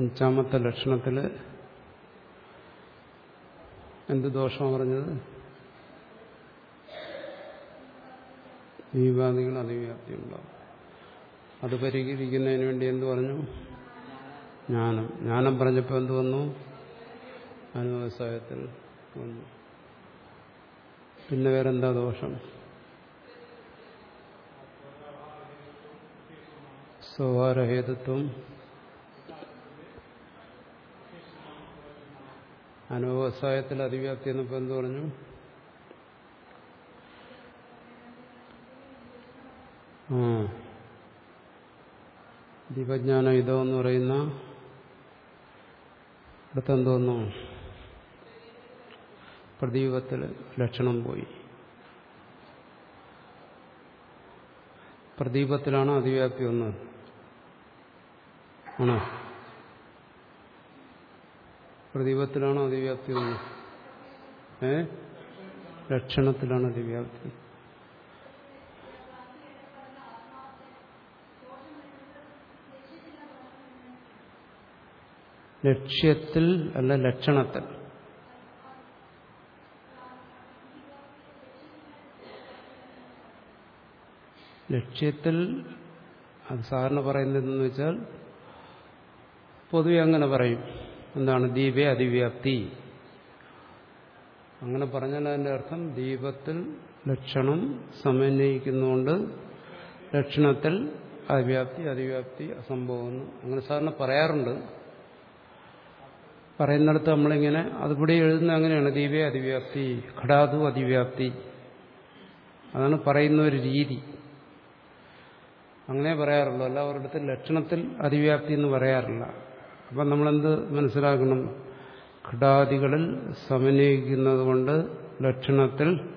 അഞ്ചാമത്തെ ലക്ഷണത്തിൽ എന്ത് ദോഷമാണ് പറഞ്ഞത്? ദീപാദികൾ അതിവ്യാപ്തി ഉണ്ടാവും അത് പരിഹരിക്കുന്നതിന് വേണ്ടി എന്ത് പറഞ്ഞു? ജ്ഞാനം. ജ്ഞാനം പറഞ്ഞപ്പോൾ എന്ത് വന്നു? അനുവസായത്തിൽ വന്നു. പിന്നെ വേറെന്താ ദോഷം? സ്വഭാരഹേതുത്വം അനുവസായത്തിൽ അതിവ്യാപ്തി എന്നപ്പോൾ എന്ത് പറഞ്ഞു? ആ. ദീപജ്ഞാനം ഇതോ എന്ന് പറയുന്ന അടുത്തെന്തോന്നു? പ്രദീപത്തിൽ ലക്ഷണം പോയി. പ്രദീപത്തിലാണ് അതിവ്യാപ്തി വന്നത്. ആണോ? പ്രദീപത്തിലാണോ അതിവ്യാപ്തി വന്നത് ഏ? ലക്ഷണത്തിലാണ് അതിവ്യാപ്തി. ലക്ഷ്യത്തിൽ അല്ല ലക്ഷണത്തിൽ. ലക്ഷ്യത്തിൽ അത് സാധാരണ പറയുന്നതെന്ന് വെച്ചാൽ പൊതുവെ അങ്ങനെ പറയും. എന്താണ് ദീപേ അതിവ്യാപ്തി. അങ്ങനെ പറഞ്ഞാൽ അതിന്റെ അർത്ഥം ദീപത്തിൽ ലക്ഷണം സമന്വയിക്കുന്നുകൊണ്ട് ലക്ഷണത്തിൽ അവ്യാപ്തി അതിവ്യാപ്തി അസംഭവം അങ്ങനെ സാധാരണ പറയാറുണ്ട്. പറയുന്നിടത്ത് നമ്മളിങ്ങനെ അതിവിടെ എഴുതുന്ന അങ്ങനെയാണ്. ദീപേ അതിവ്യാപ്തി ഘടാതു അതിവ്യാപ്തി. അതാണ് പറയുന്ന ഒരു രീതി. അങ്ങനെ പറയാറുള്ളൂ. എല്ലാവരുടെ ലക്ഷണത്തിൽ അതിവ്യാപ്തി എന്ന് പറയാറില്ല. അപ്പം നമ്മളെന്ത് മനസ്സിലാക്കണം? ഘടാദികളിൽ സമന്വയിക്കുന്നത് കൊണ്ട് ലക്ഷണത്തിൽ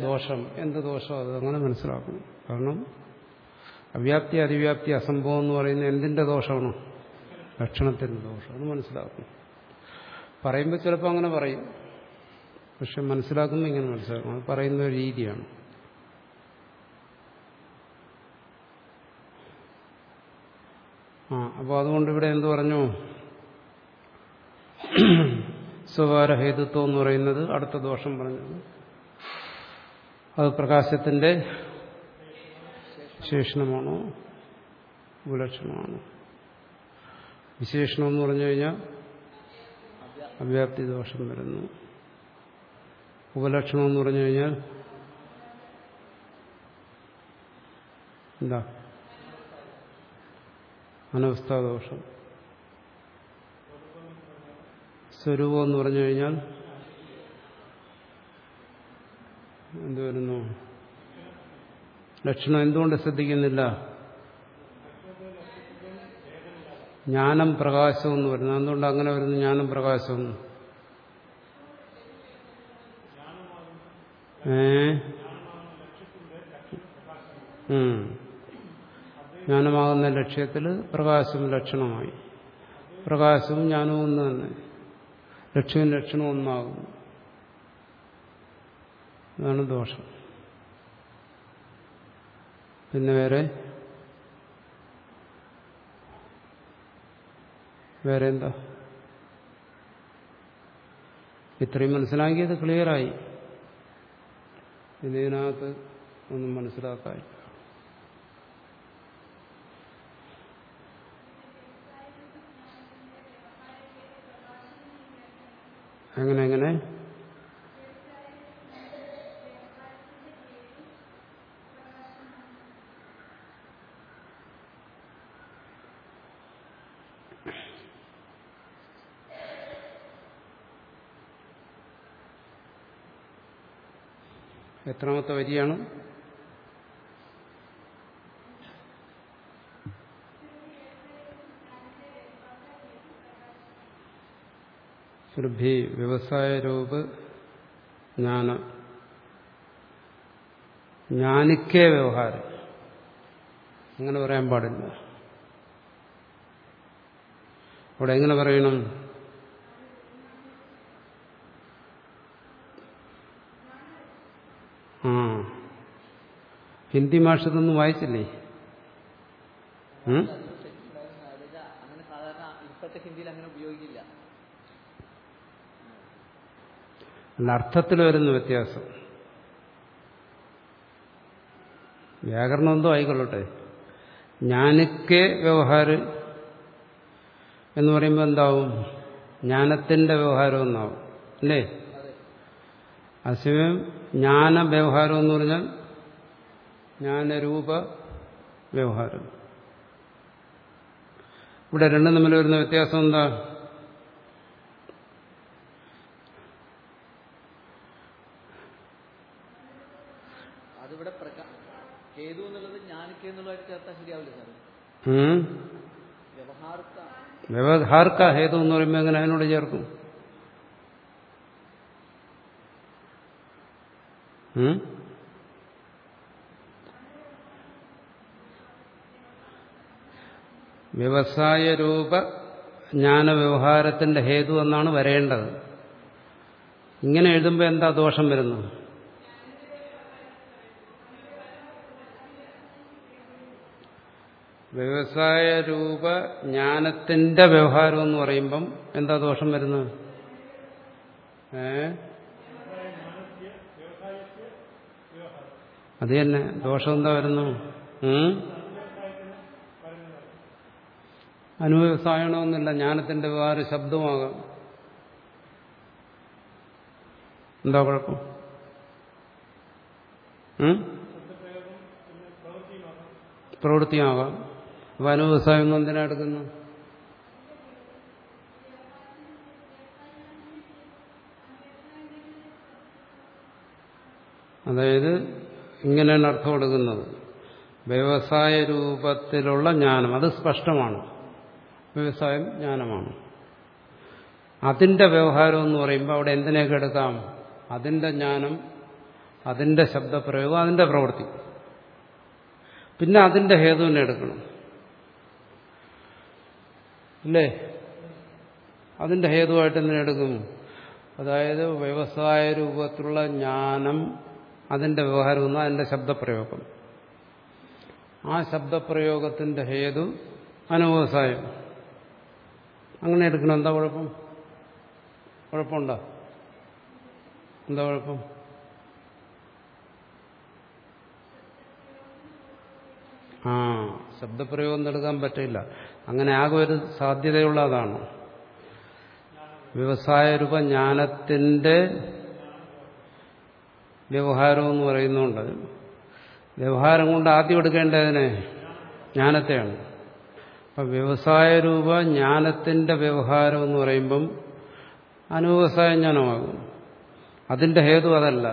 ദോഷം. എന്ത് ദോഷം? അങ്ങനെ മനസ്സിലാക്കണം. കാരണം അവ്യാപ്തി അതിവ്യാപ്തി അസംഭവം എന്ന് പറയുന്ന എന്തിന്റെ ദോഷമാണ്? ലക്ഷണത്തിന്റെ ദോഷം. അത് മനസ്സിലാക്കണം. പറയുമ്പോൾ ചിലപ്പോൾ അങ്ങനെ പറയും. പക്ഷെ മനസ്സിലാക്കുമ്പോൾ ഇങ്ങനെ മനസ്സിലാക്കണം. അത് പറയുന്ന ഒരു രീതിയാണ്. ആ അപ്പോൾ അതുകൊണ്ട് ഇവിടെ എന്ത് പറഞ്ഞു? സ്വകാരഹേതുത്വം എന്ന് പറയുന്നത് അടുത്ത ദോഷം പറഞ്ഞത്. അത് പ്രകാശത്തിന്റെ വിശേഷണമാണോ? ഉപലക്ഷണമാണോ വിശേഷണം എന്ന് പറഞ്ഞു കഴിഞ്ഞാൽ അവ്യാപ്തി ദോഷം വരുന്നു. ഉപലക്ഷണം എന്ന് പറഞ്ഞു കഴിഞ്ഞാൽ എന്താ? അനവസ്ഥാദോഷം സ്വരൂപം എന്ന് പറഞ്ഞു കഴിഞ്ഞാൽ എന്ത് വരുന്നു? ലക്ഷണം എന്തുകൊണ്ട് ശ്രദ്ധിക്കുന്നില്ല? ജ്ഞാനം പ്രകാശം എന്ന് വരുന്നത് എന്തുകൊണ്ട് അങ്ങനെ വരുന്നു? ജ്ഞാനം പ്രകാശം. ഏ? ജ്ഞാനമാകുന്ന ലക്ഷ്യത്തിൽ പ്രകാശം ലക്ഷണമായി പ്രകാശവും ജ്ഞാനവും ഒന്ന് തന്നെ. ലക്ഷ്യവും ലക്ഷണവും ഒന്നാകും അതാണ് ദോഷം. പിന്നെ വേറെ? വേറെ എന്താ? ഇത്രയും മനസ്സിലാക്കിയത് ക്ലിയറായി ഇതിനകത്ത് ഒന്നും മനസ്സിലാക്കാൻ എങ്ങനെ എങ്ങനെ? എത്രാമത്തെ വരിയാണ്? സുരഭി വ്യവസായ രൂപ ജ്ഞാന. ജ്ഞാനിക്കേ വ്യവഹാരം. അങ്ങനെ പറയാൻ പാടില്ല. അവിടെ എങ്ങനെ പറയണം? ആ. ഹിന്ദി ഭാഷത്തൊന്നും വായിച്ചില്ലേ? ഹിന്ദിയിൽ അങ്ങനെ ഉപയോഗിക്കില്ല. അല്ല അർത്ഥത്തിൽ വരുന്ന വ്യത്യാസം. വ്യാകരണം എന്തോ ആയിക്കൊള്ളട്ടെ. ജ്ഞാനിക്കെ വ്യവഹാരം എന്ന് പറയുമ്പോൾ എന്താവും? ജ്ഞാനത്തിന്റെ വ്യവഹാരം എന്നാവും അല്ലേ? അസമയം ജ്ഞാന വ്യവഹാരം എന്ന് പറഞ്ഞാൽ ജ്ഞാനരൂപ വ്യവഹാരം. ഇവിടെ രണ്ടും തമ്മിൽ വരുന്ന വ്യത്യാസം എന്താ അതിവിടെ പ്രകാ ഹേതു എന്നുള്ളത് ജ്ഞാനിക്ക് എന്നുള്ളതായിട്ട് ചേർത്താൽ ശരിയാവില്ല സാർ ഉം? വ്യവഹാർക്ക ഹേതു എന്ന് പറയുമ്പോൾ എങ്ങനെ അതിനോട് ചേർക്കും? വ്യവസായ രൂപ ജ്ഞാന വ്യവഹാരത്തിന്റെ ഹേതു എന്നാണ് വരേണ്ടത്. ഇങ്ങനെ എഴുതുമ്പോൾ എന്താ ദോഷം വരുന്നു വ്യവസായ രൂപ ജ്ഞാനത്തിന്റെ വ്യവഹാരം എന്ന് പറയുമ്പം എന്താ ദോഷം വരുന്നത്? ഏ? അത് തന്നെ. ദോഷം എന്താ വരുന്നു? അനുവ്യവസായണമെന്നില്ല ജ്ഞാനത്തിന്റെ വ്യവഹാര ശബ്ദമാകാം. എന്താ കുഴപ്പം? പ്രവൃത്തിയാകാം. അപ്പൊ അനുവ്യവസായം ഒന്നും എന്തിനാ എടുക്കുന്നു അതായത് ഇങ്ങനെയാണ് അർത്ഥം കൊടുക്കുന്നത്. വ്യവസായ രൂപത്തിലുള്ള ജ്ഞാനം അത് സ്പഷ്ടമാണ്. വ്യവസായം ജ്ഞാനമാണ്. അതിന്റെ വ്യവഹാരം എന്ന് പറയുമ്പോൾ അവിടെ എന്തിനേക്ക് എടുക്കാം? അതിന്റെ ജ്ഞാനം അതിന്റെ ശബ്ദപ്രയോഗം അതിന്റെ പ്രവൃത്തി. പിന്നെ അതിന്റെ ഹേതുവിനെ എടുക്കണം. അല്ലേ? അതിന്റെ ഹേതുവായിട്ട് എന്തിനെ എടുക്കും? അതായത് വ്യവസായ രൂപത്തിലുള്ള ജ്ഞാനം അതിന്റെ വ്യവഹാരം എന്നാൽ അതിന്റെ ശബ്ദപ്രയോഗം. ആ ശബ്ദപ്രയോഗത്തിന്റെ ഹേതു അനുവസായം അങ്ങനെ എടുക്കണം. എന്താ കുഴപ്പം? കുഴപ്പമുണ്ടോ? എന്താ കുഴപ്പം? ആ ശബ്ദപ്രയോഗം എടുക്കാൻ പറ്റില്ല. അങ്ങനെ ആകെ ഒരു സാധ്യതയുള്ള അതാണ് വ്യവസായ രൂപ ജ്ഞാനത്തിന്റെ വ്യവഹാരം എന്ന് പറയുന്നുണ്ട്. വ്യവഹാരം കൊണ്ട് ആദ്യം എടുക്കേണ്ടതിനെ ജ്ഞാനത്തെയാണ്. അപ്പൊ വ്യവസായ രൂപ ജ്ഞാനത്തിന്റെ വ്യവഹാരം എന്ന് പറയുമ്പം അനുവ്യവസായ ജ്ഞാനമാകും. അതിന്റെ ഹേതു അതല്ല.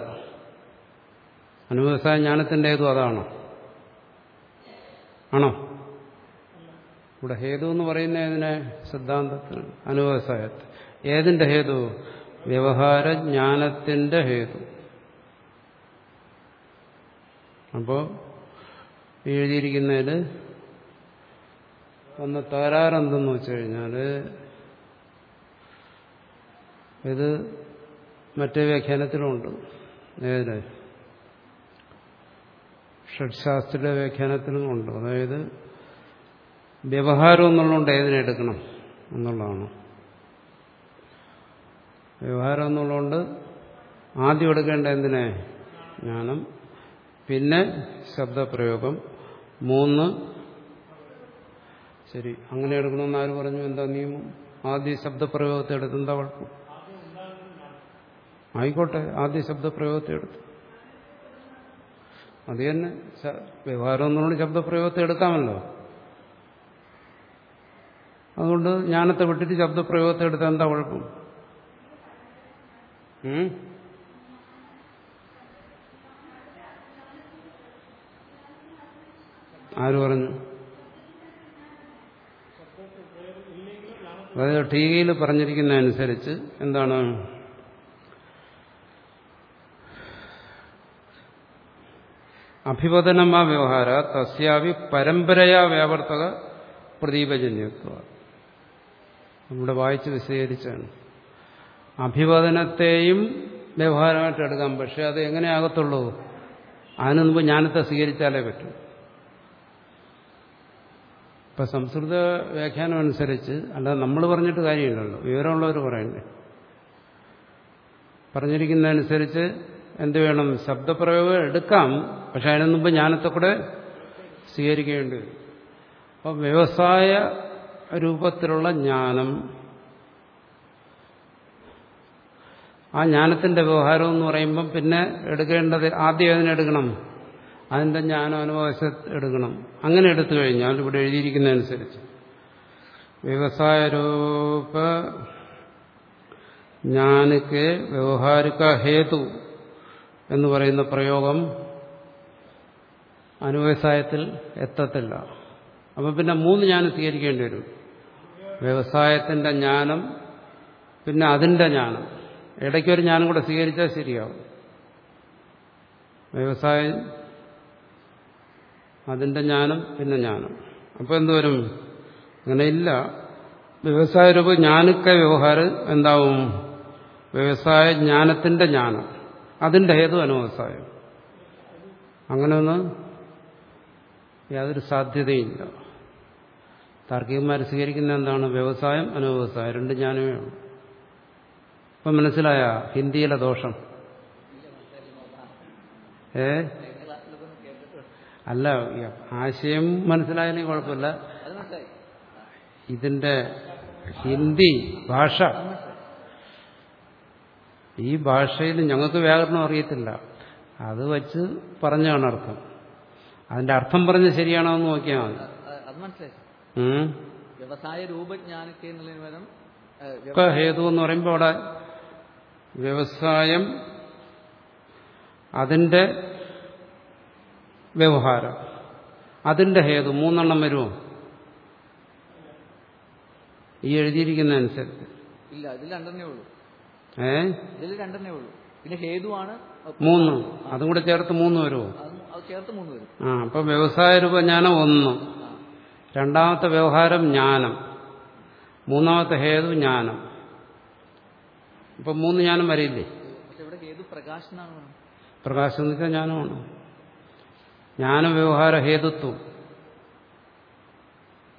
അനുവ്യവസായ ജ്ഞാനത്തിന്റെ ഹേതു അതാണോ. ആണോ? ഇവിടെ ഹേതു എന്ന് പറയുന്ന ഏതിനെ? സിദ്ധാന്തത്തിന് അനുവ്യവസായത്തെ ഏതിന്റെ ഹേതു? വ്യവഹാര ജ്ഞാനത്തിന്റെ ഹേതു. അപ്പോ എഴുതിയിരിക്കുന്നതിൽ വന്ന തകരാറെന്തെന്ന് വെച്ച് കഴിഞ്ഞാൽ ഇത് മറ്റേ വ്യാഖ്യാനത്തിലുണ്ട്. ഏതിന് ഷഡ്ശാസ്ത്രിയുടെ വ്യാഖ്യാനത്തിലും ഉണ്ട്. അതായത് വ്യവഹാരം എന്നുള്ളതുകൊണ്ട് ഏതിനെ എടുക്കണം? എന്നുള്ളതാണ്. വ്യവഹാരം എന്നുള്ളതുകൊണ്ട് ആദ്യം എടുക്കേണ്ട എന്തിനെ? ജ്ഞാനം. പിന്നെ ശബ്ദപ്രയോഗം. മൂന്ന് ശരി അങ്ങനെ എടുക്കണമെന്ന് ആര് പറഞ്ഞു? എന്താ നിയമം? ആദ്യ ശബ്ദപ്രയോഗത്തെ എടുത്ത് എന്താ കുഴപ്പം ആയിക്കോട്ടെ ആദ്യ ശബ്ദപ്രയോഗത്തെ എടുത്തു. അത് തന്നെ വ്യവഹാരം എന്നുകൊണ്ട് ശബ്ദപ്രയോഗത്തെ എടുക്കാമല്ലോ. അതുകൊണ്ട് ജ്ഞാനത്തെ വിട്ടിട്ട് ശബ്ദപ്രയോഗത്തെ എടുത്താൽ എന്താ കുഴപ്പം? ആര് പറഞ്ഞു? അതായത് ടീകയിൽ പറഞ്ഞിരിക്കുന്ന അനുസരിച്ച് എന്താണ് അഭിവദനമാ വ്യവഹാര തസ്യാവി പരമ്പരയാ വ്യാവർത്തക പ്രദീപജന്യത്വ. നമ്മുടെ വായിച്ച് വിശദീകരിച്ചാണ്. അഭിവാദനത്തെയും വ്യവഹാരമായിട്ട് എടുക്കാം പക്ഷെ അത് എങ്ങനെ ആകത്തുള്ളൂ? അതിനു മുമ്പ് ജ്ഞാനത്തെ സ്വീകരിച്ചാലേ പറ്റൂ. ഇപ്പം സംസ്കൃത വ്യാഖ്യാനം അനുസരിച്ച് അല്ലാതെ നമ്മൾ പറഞ്ഞിട്ട് കാര്യമില്ലല്ലോ. വിവരമുള്ളവർ പറയണ്ടേ? പറഞ്ഞിരിക്കുന്നതനുസരിച്ച് എന്ത് വേണം? ശബ്ദപ്രയോഗം എടുക്കാം പക്ഷെ അതിനു മുമ്പ് ജ്ഞാനത്തെ കൂടെ സ്വീകരിക്കേണ്ടി വരും. അപ്പോൾ വ്യവസായ രൂപത്തിലുള്ള ജ്ഞാനം. ആ ജ്ഞാനത്തിന്റെ വ്യവഹാരം എന്ന് പറയുമ്പം പിന്നെ എടുക്കേണ്ടത് ആദ്യം അതിനെടുക്കണം അതിന്റെ ജ്ഞാനം അനുഭവശ എടുക്കണം. അങ്ങനെ എടുത്തു കഴിഞ്ഞാൽ ഇവിടെ എഴുതിയിരിക്കുന്നതനുസരിച്ച്. വ്യവസായ രൂപ ജ്ഞാനക്ക് വ്യവഹാരിക ഹേതു എന്ന് പറയുന്ന പ്രയോഗം അനുവ്യവസായത്തിൽ എത്തത്തില്ല. അപ്പം പിന്നെ മൂന്ന് ജ്ഞാനം സ്വീകരിക്കേണ്ടി വരും. വ്യവസായത്തിന്റെ ജ്ഞാനം പിന്നെ അതിന്റെ ജ്ഞാനം. ഇടയ്ക്കൊരു ജ്ഞാനം കൂടെ സ്വീകരിച്ചാൽ ശരിയാവും. വ്യവസായം അതിന്റെ ജ്ഞാനം പിന്നെ ജ്ഞാനം. അപ്പോൾ എന്തുവരും അങ്ങനെയില്ല വ്യവസായ രൂപ ജ്ഞാനിക്ക വ്യവഹാരം എന്താവും? വ്യവസായ ജ്ഞാനത്തിന്റെ ജ്ഞാനം. അതിന്റെ ഹേതു അനുവ്യവസായം അങ്ങനെയൊന്നും യാതൊരു സാധ്യതയില്ല. താർക്കികന്മാർ സ്വീകരിക്കുന്ന എന്താണ്? വ്യവസായം അനുവ്യവസായം രണ്ട് ജ്ഞാനമേ ഉള്ളൂ. ഇപ്പം മനസ്സിലായ? ഹിന്ദിയിലെ ദോഷം. ഏ? അല്ല ആശയം മനസ്സിലായാലും കുഴപ്പമില്ല. ഇതിന്റെ ഹിന്ദി ഭാഷ. ഈ ഭാഷയിൽ ഞങ്ങൾക്ക് വ്യാകരണം അറിയത്തില്ല. അത് വച്ച് പറഞ്ഞാണ് അർത്ഥം. അതിന്റെ അർത്ഥം പറഞ്ഞ് ശരിയാണോ എന്ന് നോക്കിയാൽ മതി. വ്യവസായ എന്നുള്ളതിന് പകരം ഒക്കെ ഹേതു എന്ന് പറയുമ്പോൾ അവിടെ വ്യവസായം അതിന്റെ വ്യവഹാരം. അതിന്റെ ഹേതു മൂന്നെണ്ണം വരുമോ ഈ എഴുതിയിരിക്കുന്ന അനുസരിച്ച്. ഇല്ല ഇതിൽ രണ്ടെണ്ണേ ഉള്ളൂ. ഏ? ഇതിൽ രണ്ടെണ്ണേ ഉള്ളൂ. പിന്നെ ഹേതുവാണ്. മൂന്ന്. അതും കൂടെ ചേർത്ത് മൂന്ന് വരുമോ ചേർത്ത് മൂന്ന് വരും. ആ അപ്പൊ വ്യവസായ രൂപജ്ഞാനം ഒന്ന്. ആ. രണ്ടാമത്തെ വ്യവഹാരം ജ്ഞാനം. മൂന്നാമത്തെ ഹേതു ജ്ഞാനം. ഇപ്പൊ മൂന്ന് ജ്ഞാനം വരില്ലേ. പ്രകാശം എന്ന് വെച്ചാൽ ജ്ഞാനമാണ് ജ്ഞാനവ്യവഹാര ഹേതുത്വം.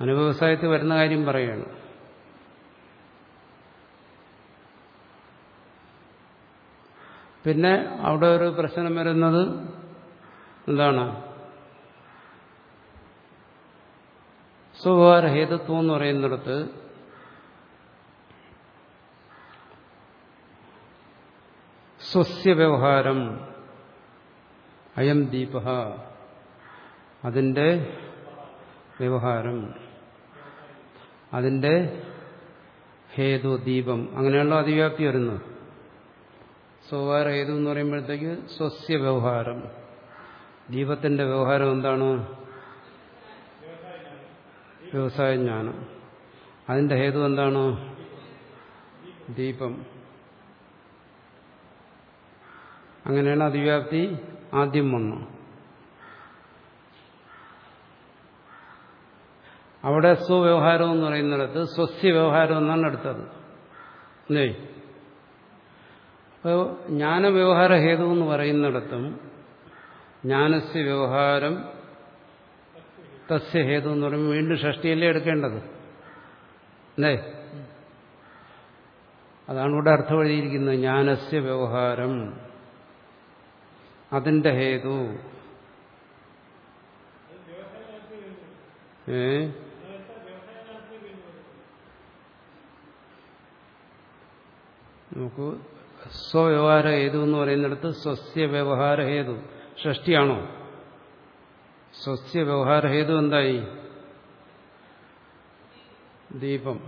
അനുവ്യവസായത്തിൽ വരുന്ന കാര്യം പറയുകയാണ് പിന്നെ അവിടെ ഒരു പ്രശ്നം വരുന്നത് എന്താണ്? സ്വഭാവ ഹേതുത്വം എന്ന് പറയുന്നിടത്ത് സ്വസ്യ വ്യവഹാരം അയം ദീപ അതിന്റെ വ്യവഹാരം അതിന്റെ ഹേതു ദീപം അങ്ങനെയുള്ള അതിവ്യാപ്തി വരുന്നത്. സ്വകാര ഹേതു എന്ന് പറയുമ്പോഴത്തേക്ക് സ്വസ്യ വ്യവഹാരം ദീപത്തിന്റെ വ്യവഹാരം എന്താണ്? വ്യവസായ ജ്ഞാനം അതിന്റെ ഹേതു എന്താണ്? ദീപം. അങ്ങനെയാണ് അതിവ്യാപ്തി ആദ്യം വന്നു. അവിടെ സ്വവ്യവഹാരം എന്ന് പറയുന്നിടത്ത് സ്വസ്യ വ്യവഹാരം എന്നാണ് എടുത്തത്. അല്ലേ? അപ്പോൾ ജ്ഞാനവ്യവഹാര ഹേതു എന്ന് പറയുന്നിടത്തും ജ്ഞാനസ്യ വ്യവഹാരം തസ്യ ഹേതു എന്ന് പറയുമ്പോൾ വീണ്ടും ഷഷ്ടിയല്ലേ എടുക്കേണ്ടത്? അല്ലേ? അതാണ് ഇവിടെ അർത്ഥം എഴുതിയിരിക്കുന്നത് ജ്ഞാനസ്യ വ്യവഹാരം. അതിന്റെ ഹേതു. ഏ? നമുക്ക് സ്വവ്യവഹാര ഹേതു എന്ന് പറയുന്നിടത്ത് സ്വസ്യ വ്യവഹാര ഹേതു. ഷഷ്ടിയാണോ? സ്വസ്യ വ്യവഹാര ഹേതു എന്തായി ദീപം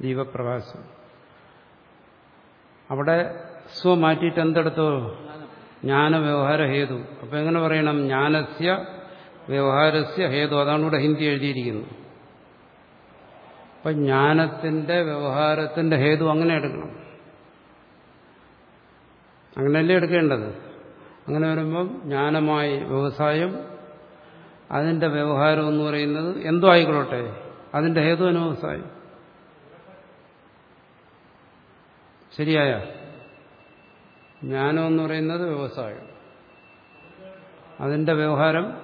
ദീപപ്രകാശം. അവിടെ സ്വ മാറ്റിയിട്ട് എന്തെടുത്തോ ജ്ഞാന ജ്ഞാനവ്യവഹാര ഹേതു അപ്പൊ എങ്ങനെ പറയണം? ജ്ഞാനസ്യ വ്യവഹാരസ്യ ഹേതു. അതാണ് ഇവിടെ ഹിന്ദി എഴുതിയിരിക്കുന്നത് അപ്പൊ ജ്ഞാനത്തിന്റെ വ്യവഹാരത്തിന്റെ ഹേതു അങ്ങനെ എടുക്കണം. അങ്ങനെയല്ലേ എടുക്കേണ്ടത്? അങ്ങനെ വരുമ്പം ജ്ഞാനമായി വ്യവസായം അതിന്റെ വ്യവഹാരം എന്ന് പറയുന്നത് എന്തോ ആയിക്കൊള്ളട്ടെ അതിന്റെ ഹേതു അനുഭവസായി ശരിയായ? ജ്ഞാനം എന്ന് പറയുന്നത് വ്യവസായം. അതിന്റെ വ്യവഹാരം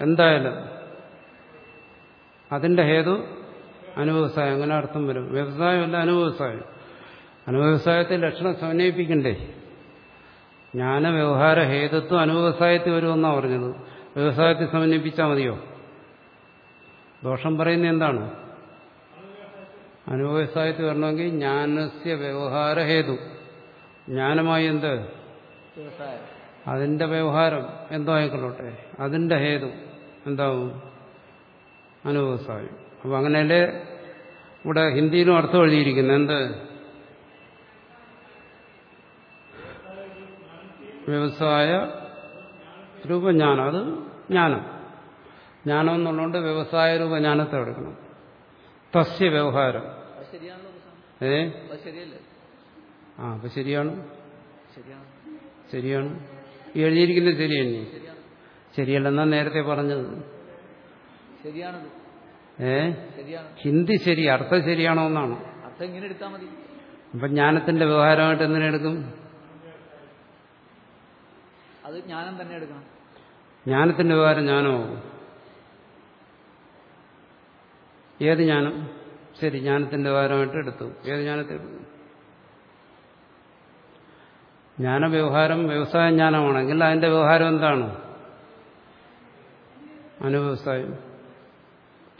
എന്തായാലും അതിന്റെ ഹേതു അനുവ്യവസായം അങ്ങനെ അർത്ഥം വരും. വ്യവസായമല്ല അനുവ്യവസായം അനുവ്യവസായത്തെ ലക്ഷണം സമന്വയിപ്പിക്കണ്ടേ? ജ്ഞാന വ്യവഹാര ഹേതുത്വം അനുവ്യവസായത്തിൽ വരുമെന്നാണ് പറഞ്ഞത്. വ്യവസായത്തിൽ സമന്വയിപ്പിച്ചാൽ മതിയോ? ദോഷം പറയുന്നത് എന്താണ്? അനുവ്യവസായത്തിൽ വരണമെങ്കിൽ ജ്ഞാനസ്യ വ്യവഹാര ഹേതു. ജ്ഞാനമായി എന്ത്? അതിന്റെ വ്യവഹാരം എന്തോ ആയിക്കൊള്ളോട്ടെ. അതിന്റെ ഹേതു എന്താവും? അനുവ്യവസായം അപ്പൊ അങ്ങനെയല്ലേ ഇവിടെ ഹിന്ദിയിലും അർത്ഥം എഴുതിയിരിക്കുന്നത്. എന്ത്? വ്യവസായ രൂപജ്ഞാനം അത് ജ്ഞാനം. ജ്ഞാനം എന്നുള്ളതുകൊണ്ട് വ്യവസായ രൂപജ്ഞാനത്തെ എടുക്കണം. തസ്യ വ്യവഹാരം. ഏ? ആ അപ്പൊ ശരിയാണ്. ശരിയാണ്. എഴുതിയിരിക്കുന്നത് ശരി തന്നെ ശരിയാണ്. ശരിയല്ലെന്നാ നേരത്തെ പറഞ്ഞത്. ഏ? ഹിന്ദി ശരി അർത്ഥം ശരിയാണോ എന്നാണ്. അപ്പൊ ജ്ഞാനത്തിന്റെ വ്യവഹാരമായിട്ട് എന്തിനെടുക്കും അത് ജ്ഞാനം തന്നെ എടുക്കണം. ജ്ഞാനത്തിന്റെ പകരം ജ്ഞാനമോ ഏത് ജ്ഞാനം? ശരി ജ്ഞാനത്തിന്റെ വ്യവഹാരമായിട്ട് എടുത്തു. ഏത് ജ്ഞാനത്തെ ജ്ഞാന വ്യവഹാരം വ്യവസായ ജ്ഞാനമാണെങ്കിൽ അതിന്റെ വ്യവഹാരം എന്താണ്? അനുവ്യവസായം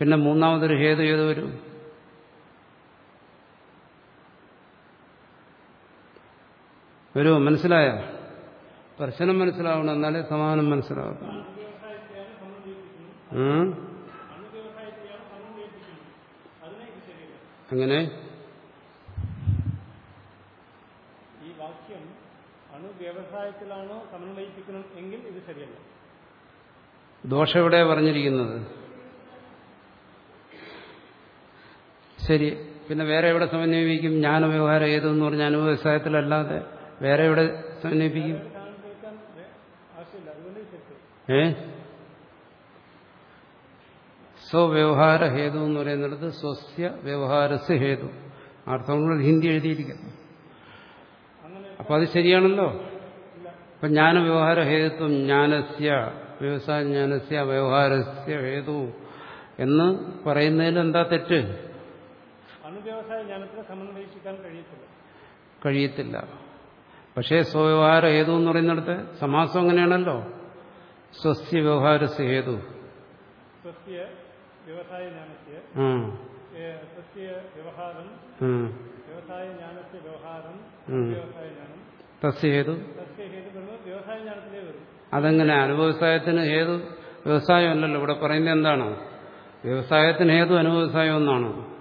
പിന്നെ മൂന്നാമതൊരു ഹേതു ഏത് വരും? വരുമോ മനസ്സിലായ? പ്രശ്നം മനസ്സിലാവണം എന്നാലേ സമാധാനം മനസ്സിലാവണം അങ്ങനെ? ഈ വാക്യം അണു വ്യവസായത്തിലാണോ സമന്വയിപ്പിക്കണം എങ്കിൽ ഇത് ശരിയല്ല. ദോഷം എവിടെ പറഞ്ഞിരിക്കുന്നത്? ശരി. പിന്നെ വേറെ എവിടെ സമന്വയിപ്പിക്കും? ജ്ഞാന വ്യവഹാരം ഏതെന്ന് പറഞ്ഞ അനുവ്യവസായത്തിലല്ലാതെ വേറെ എവിടെ സമന്വയിപ്പിക്കും സാധനം കേൾക്കാൻ വേ- ആവശ്യമില്ല അതുകൊണ്ട് ഇത് തെറ്റ് ഏ? സ്വവ്യവഹാര ഹേതു എന്ന് പറയുന്നിടത്ത് സ്വസ്യ വ്യവഹാരസ് ഹേതു. അർത്ഥം ഹിന്ദി എഴുതിയിരിക്കുന്നു. അപ്പൊ അത് ശരിയാണല്ലോ? അപ്പൊ ജ്ഞാന വ്യവഹാര ഹേതുത്വം ജ്ഞാനസ്യ വ്യവസായ ജ്ഞാനസ്യ വ്യവഹാരസ്യ ഹേതു എന്ന് പറയുന്നതിൽ എന്താ തെറ്റ്? കഴിയത്തില്ല. പക്ഷേ സ്വവ്യവഹാര ഹേതു എന്ന് പറയുന്നിടത്ത് സമാസം അങ്ങനെയാണല്ലോ? സ്വസ്യ വ്യവഹാര ഹേതു സ്വസ്യ വ്യവസായ ജ്ഞാനസ്യ. ആ ഏ, സ്വസ്യ വ്യവഹാരം. ഉം, വ്യവസായ ജ്ഞാനസ്യ വ്യവഹാരം. ഉം. വ്യവസായ ജ്ഞാനം. തസ്യ ഹേതു സസ്യ ഹേതു വരുന്നത് വ്യവസായ ജ്ഞാനത്തിലേ വരും. അതെങ്ങനെ? അനുവ്യവസായത്തിന് ഹേതു വ്യവസായമല്ലല്ലോ ഇവിടെ പറയുന്നത് എന്താണ്? വ്യവസായത്തിന് ഹേതു അനുവ്യവസായം എന്നാണ്.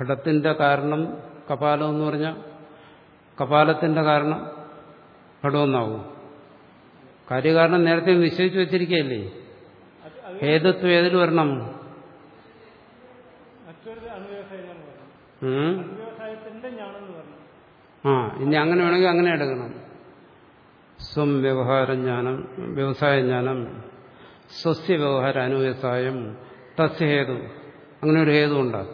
ഘടത്തിന്റെ കാരണം കപാലം എന്ന് പറഞ്ഞാൽ കപാലത്തിന്റെ കാരണം ഘടമെന്നാവും കാര്യകാരണം നേരത്തെ നിശ്ചയിച്ചു വെച്ചിരിക്കുകയല്ലേ? ഹേതുത്വം ഏതിൽ വരണം? ആ ഇനി അങ്ങനെ വേണമെങ്കിൽ അങ്ങനെ എടുക്കണം. സ്വം വ്യവഹാര ജ്ഞാനം വ്യവസായ ജ്ഞാനം സ്വസ്യ വ്യവഹാര അനുവ്യവസായം തസ്യ ഹേതു. അങ്ങനെ ഒരു ഹേതു ഉണ്ടാ.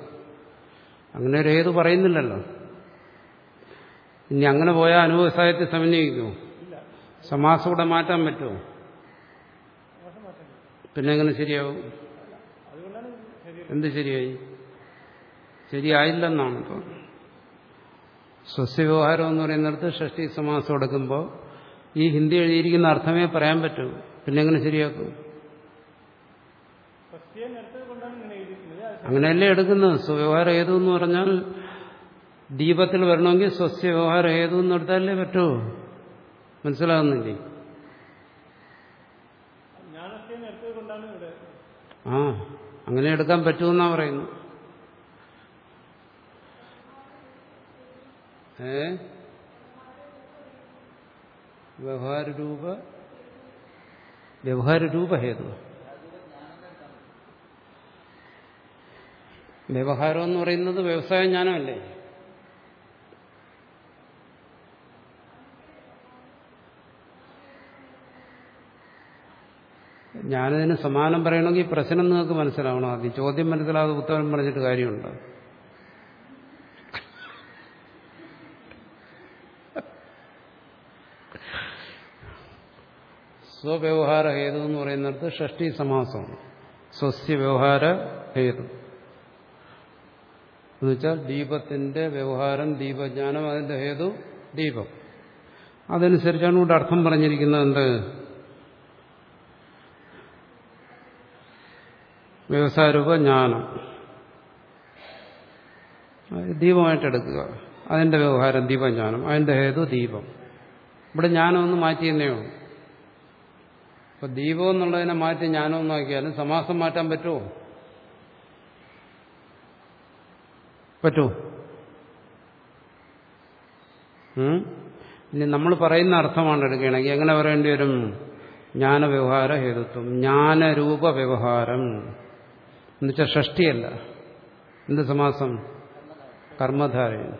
അങ്ങനെ ഒരു ഹേതു പറയുന്നില്ലല്ലോ. ഇനി അങ്ങനെ പോയാൽ അനുവ്യവസായത്തെ സമന്വയിക്കുമോ സമാസം കൂടെ മാറ്റാൻ പറ്റുമോ? പിന്നെ എങ്ങനെ ശരിയാവും? എന്ത് ശരിയായി? ശരിയായില്ലെന്നാണ് ഇപ്പോൾ സ്വസ്യവ്യവഹാരം എന്ന് പറയുന്നിടത്ത് ഷഷ്ടി സമാസം എടുക്കുമ്പോൾ ഈ ഹിന്ദി എഴുതിയിരിക്കുന്ന അർത്ഥമേ പറയാൻ പറ്റൂ. പിന്നെ എങ്ങനെ ശരിയാക്കും? അങ്ങനെയല്ലേ എടുക്കുന്നത്. സ്വവ്യവഹാരം ഏതു എന്ന് പറഞ്ഞാൽ ദീപത്തിൽ വരണമെങ്കിൽ സ്വസ്യ വ്യവഹാരം ഏതു എന്ന് എടുത്താലേ പറ്റൂ. മനസ്സിലാകുന്നില്ലേ ആ അങ്ങനെ എടുക്കാൻ പറ്റുമെന്നാ പറയുന്നു. ഏ? വ്യവഹാരരൂപ വ്യവഹാരരൂപ ഹേതു വ്യവഹാരം എന്ന് പറയുന്നത് വ്യവസായ ജ്ഞാനമല്ലേ? ഞാനതിന് സമാനം പറയണമെങ്കിൽ പ്രശ്നം നിങ്ങൾക്ക് മനസ്സിലാവണം. ആദ്യം ചോദ്യം മനസ്സിലാകാതെ ഉത്തരം പറഞ്ഞിട്ട് കാര്യമുണ്ട്? സ്വവ്യവഹാര ഹേതു എന്ന് പറയുന്നിടത്ത് ഷഷ്ടി സമാസമാണ് സ്വസ്യ വ്യവഹാര ഹേതു. എന്നുവെച്ചാൽ ദീപത്തിന്റെ വ്യവഹാരം ദീപജ്ഞാനം അതിന്റെ ഹേതു ദീപം. അതനുസരിച്ചാണ് ഇവിടെ അർത്ഥം പറഞ്ഞിരിക്കുന്നത്. എന്ത്? വ്യവസായരൂപ ജ്ഞാനം ദീപമായിട്ട് എടുക്കുക. അതിന്റെ വ്യവഹാരം ദീപജ്ഞാനം അതിന്റെ ഹേതു ദീപം. ഇവിടെ ജ്ഞാനം ഒന്ന് മാറ്റിയെന്നേ ഉള്ളൂ. അപ്പൊ ദീപം എന്നുള്ളതിനെ മാറ്റി ജ്ഞാനം ആക്കിയാലും സമാസം മാറ്റാൻ പറ്റുമോ? പറ്റുമോ? ഇനി നമ്മൾ പറയുന്ന അർത്ഥമാണ് എടുക്കുകയാണെങ്കിൽ എങ്ങനെ പറയേണ്ടി വരും? ജ്ഞാനവ്യവഹാര ഹേതുത്വം. ജ്ഞാനരൂപ വ്യവഹാരം എന്നുവെച്ചാൽ ഷഷ്ടിയല്ല എന്ത് സമാസം? കർമ്മധാരയും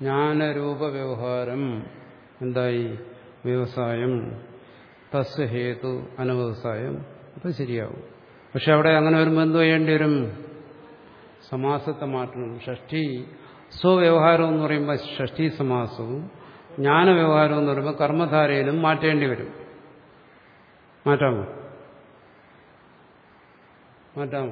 ജ്ഞാനരൂപ വ്യവഹാരം എന്തായി? വ്യവസായം. തസ് ഹേതു അനവ്യവസായം അപ്പം ശരിയാവും. പക്ഷെ അവിടെ അങ്ങനെ വരുമ്പോൾ എന്ത് ചെയ്യേണ്ടി വരും? സമാസത്തെ മാറ്റണം. ഷഷ്ടി സ്വവ്യവഹാരം എന്ന് പറയുമ്പോൾ ഷഷ്ടി സമാസവും ജ്ഞാനവ്യവഹാരം എന്ന് പറയുമ്പോൾ കർമ്മധാരയിലും മാറ്റേണ്ടി വരും. മാറ്റാമോ? हेतु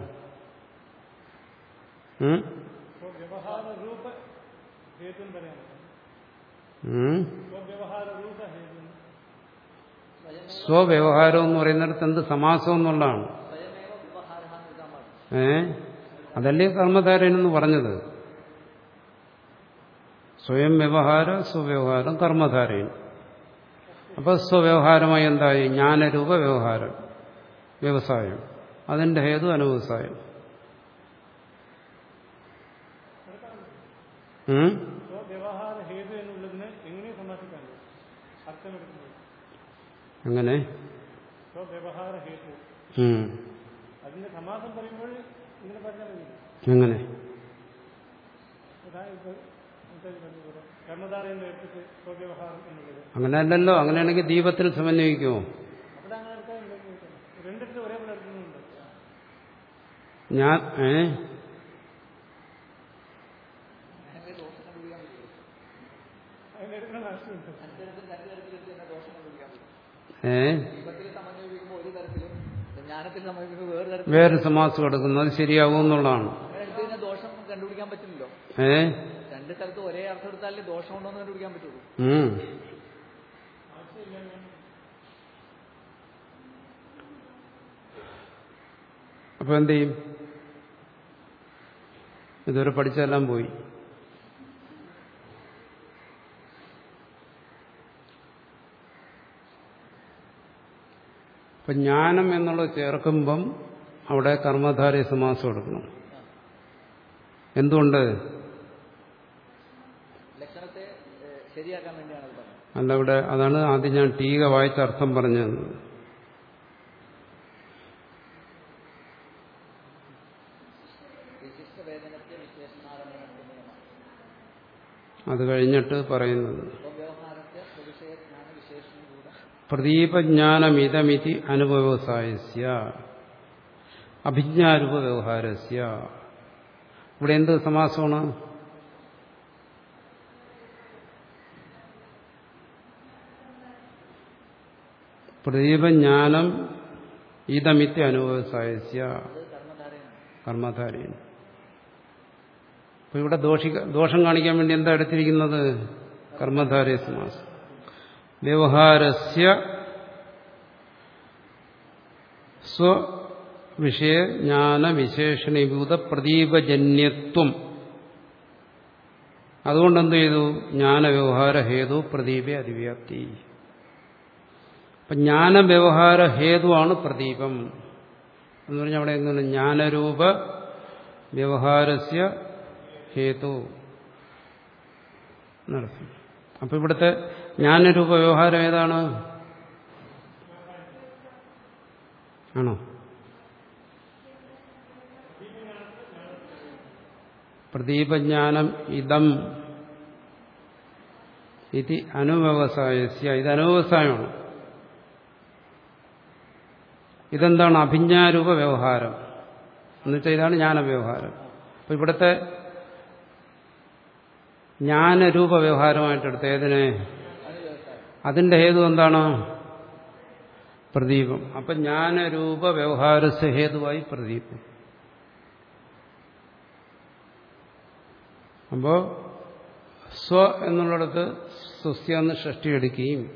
സ്വവ്യവഹാരം എന്ന് പറയുന്നിടത്ത് എന്ത് സമാസം എന്നുള്ളതാണ്. ഏ? അതല്ലേ കർമ്മധാരനെന്ന് പറഞ്ഞത്. സ്വയം വ്യവഹാര സ്വവ്യവഹാരം കർമ്മധാരയൻ അപ്പൊ സ്വവ്യവഹാരമായി എന്തായി? ജ്ഞാനരൂപ വ്യവഹാരം വ്യവസായം. അതിന്റെ ഹേതു അനവ്യവസായം അങ്ങനെ അങ്ങനെ അങ്ങനെ അല്ലല്ലോ. അങ്ങനെയാണെങ്കിൽ ദീപത്തിൽ സമന്വയിക്കുമോ? പറ്റും ഏ? വേറെ സമാസം വേറെ സമാസം എടുക്കുന്നത് ശരിയാവും എന്നുള്ളതാണ്. രണ്ട് ഒരേ അർത്ഥം കണ്ടുപിടിക്കാൻ. അപ്പൊ എന്ത് ചെയ്യും? ഇതുവരെ പഠിച്ചെല്ലാം പോയി. അപ്പൊ ജ്ഞാനം എന്നുള്ളത് ചേർക്കുമ്പം അവിടെ കർമ്മധാരി സമാസം എടുക്കണം. എന്തുകൊണ്ട്? അല്ല ഇവിടെ അതാണ് ആദ്യം ഞാൻ ടീക വായിച്ച അർത്ഥം പറഞ്ഞത്. തന്നത് അത് കഴിഞ്ഞിട്ട് പറയുന്നത്. പ്രദീപജ്ഞാനമിതമിതി അനുഭവസായസ്യ അഭിജ്ഞാരൂപ വ്യവഹാരസ്യ ഇവിടെ എന്ത് സമാസമാണ്? പ്രദീപജ്ഞാനം ഇതമിത്യ അനുഭവസായസ്യ കർമ്മധാരയാണ്. അപ്പൊ ഇവിടെ ദോഷം കാണിക്കാൻ വേണ്ടി എന്താ എടുത്തിരിക്കുന്നത്? കർമ്മധാരയ സമാസം. വ്യവഹാരസ്യ സ്വവിഷയ ജ്ഞാന വിശേഷണീഭൂത പ്രദീപജന്യത്വം അതുകൊണ്ട് എന്ത് ചെയ്തു? ജ്ഞാനവ്യവഹാര ഹേതു പ്രദീപ അതിവ്യാപ്തി. അപ്പൊ ജ്ഞാനവ്യവഹാര ഹേതുവാണ് പ്രദീപം. എന്ന് പറഞ്ഞാൽ അവിടെ എങ്ങനെ? ജ്ഞാനരൂപ വ്യവഹാരസ്യ ഹേതു നടത്തും അപ്പൊ ഇവിടുത്തെ ജ്ഞാനരൂപ വ്യവഹാരം ഏതാണ്? ആണോ? പ്രദീപജ്ഞാനം ഇതം ഇത് അനുവ്യവസായസ്യ ഇത് അനുവ്യവസായമാണ് ഇതെന്താണ്? അഭിജ്ഞാരൂപ വ്യവഹാരം എന്നുവെച്ചാൽ ഇതാണ് ജ്ഞാനവ്യവഹാരം. അപ്പൊ ഇവിടുത്തെ ജ്ഞാനരൂപ വ്യവഹാരമായിട്ടെടുത്ത് ഏതിനെ? അതിന്റെ ഹേതു എന്താണ്? പ്രദീപം. അപ്പൊ ജ്ഞാനരൂപ വ്യവഹാരസ് ഹേതുവായി പ്രദീപം. അപ്പോ സ്വ എന്നുള്ളിടത്ത് സ്വസ്യാന്ന് സൃഷ്ടിയെടുക്കുകയും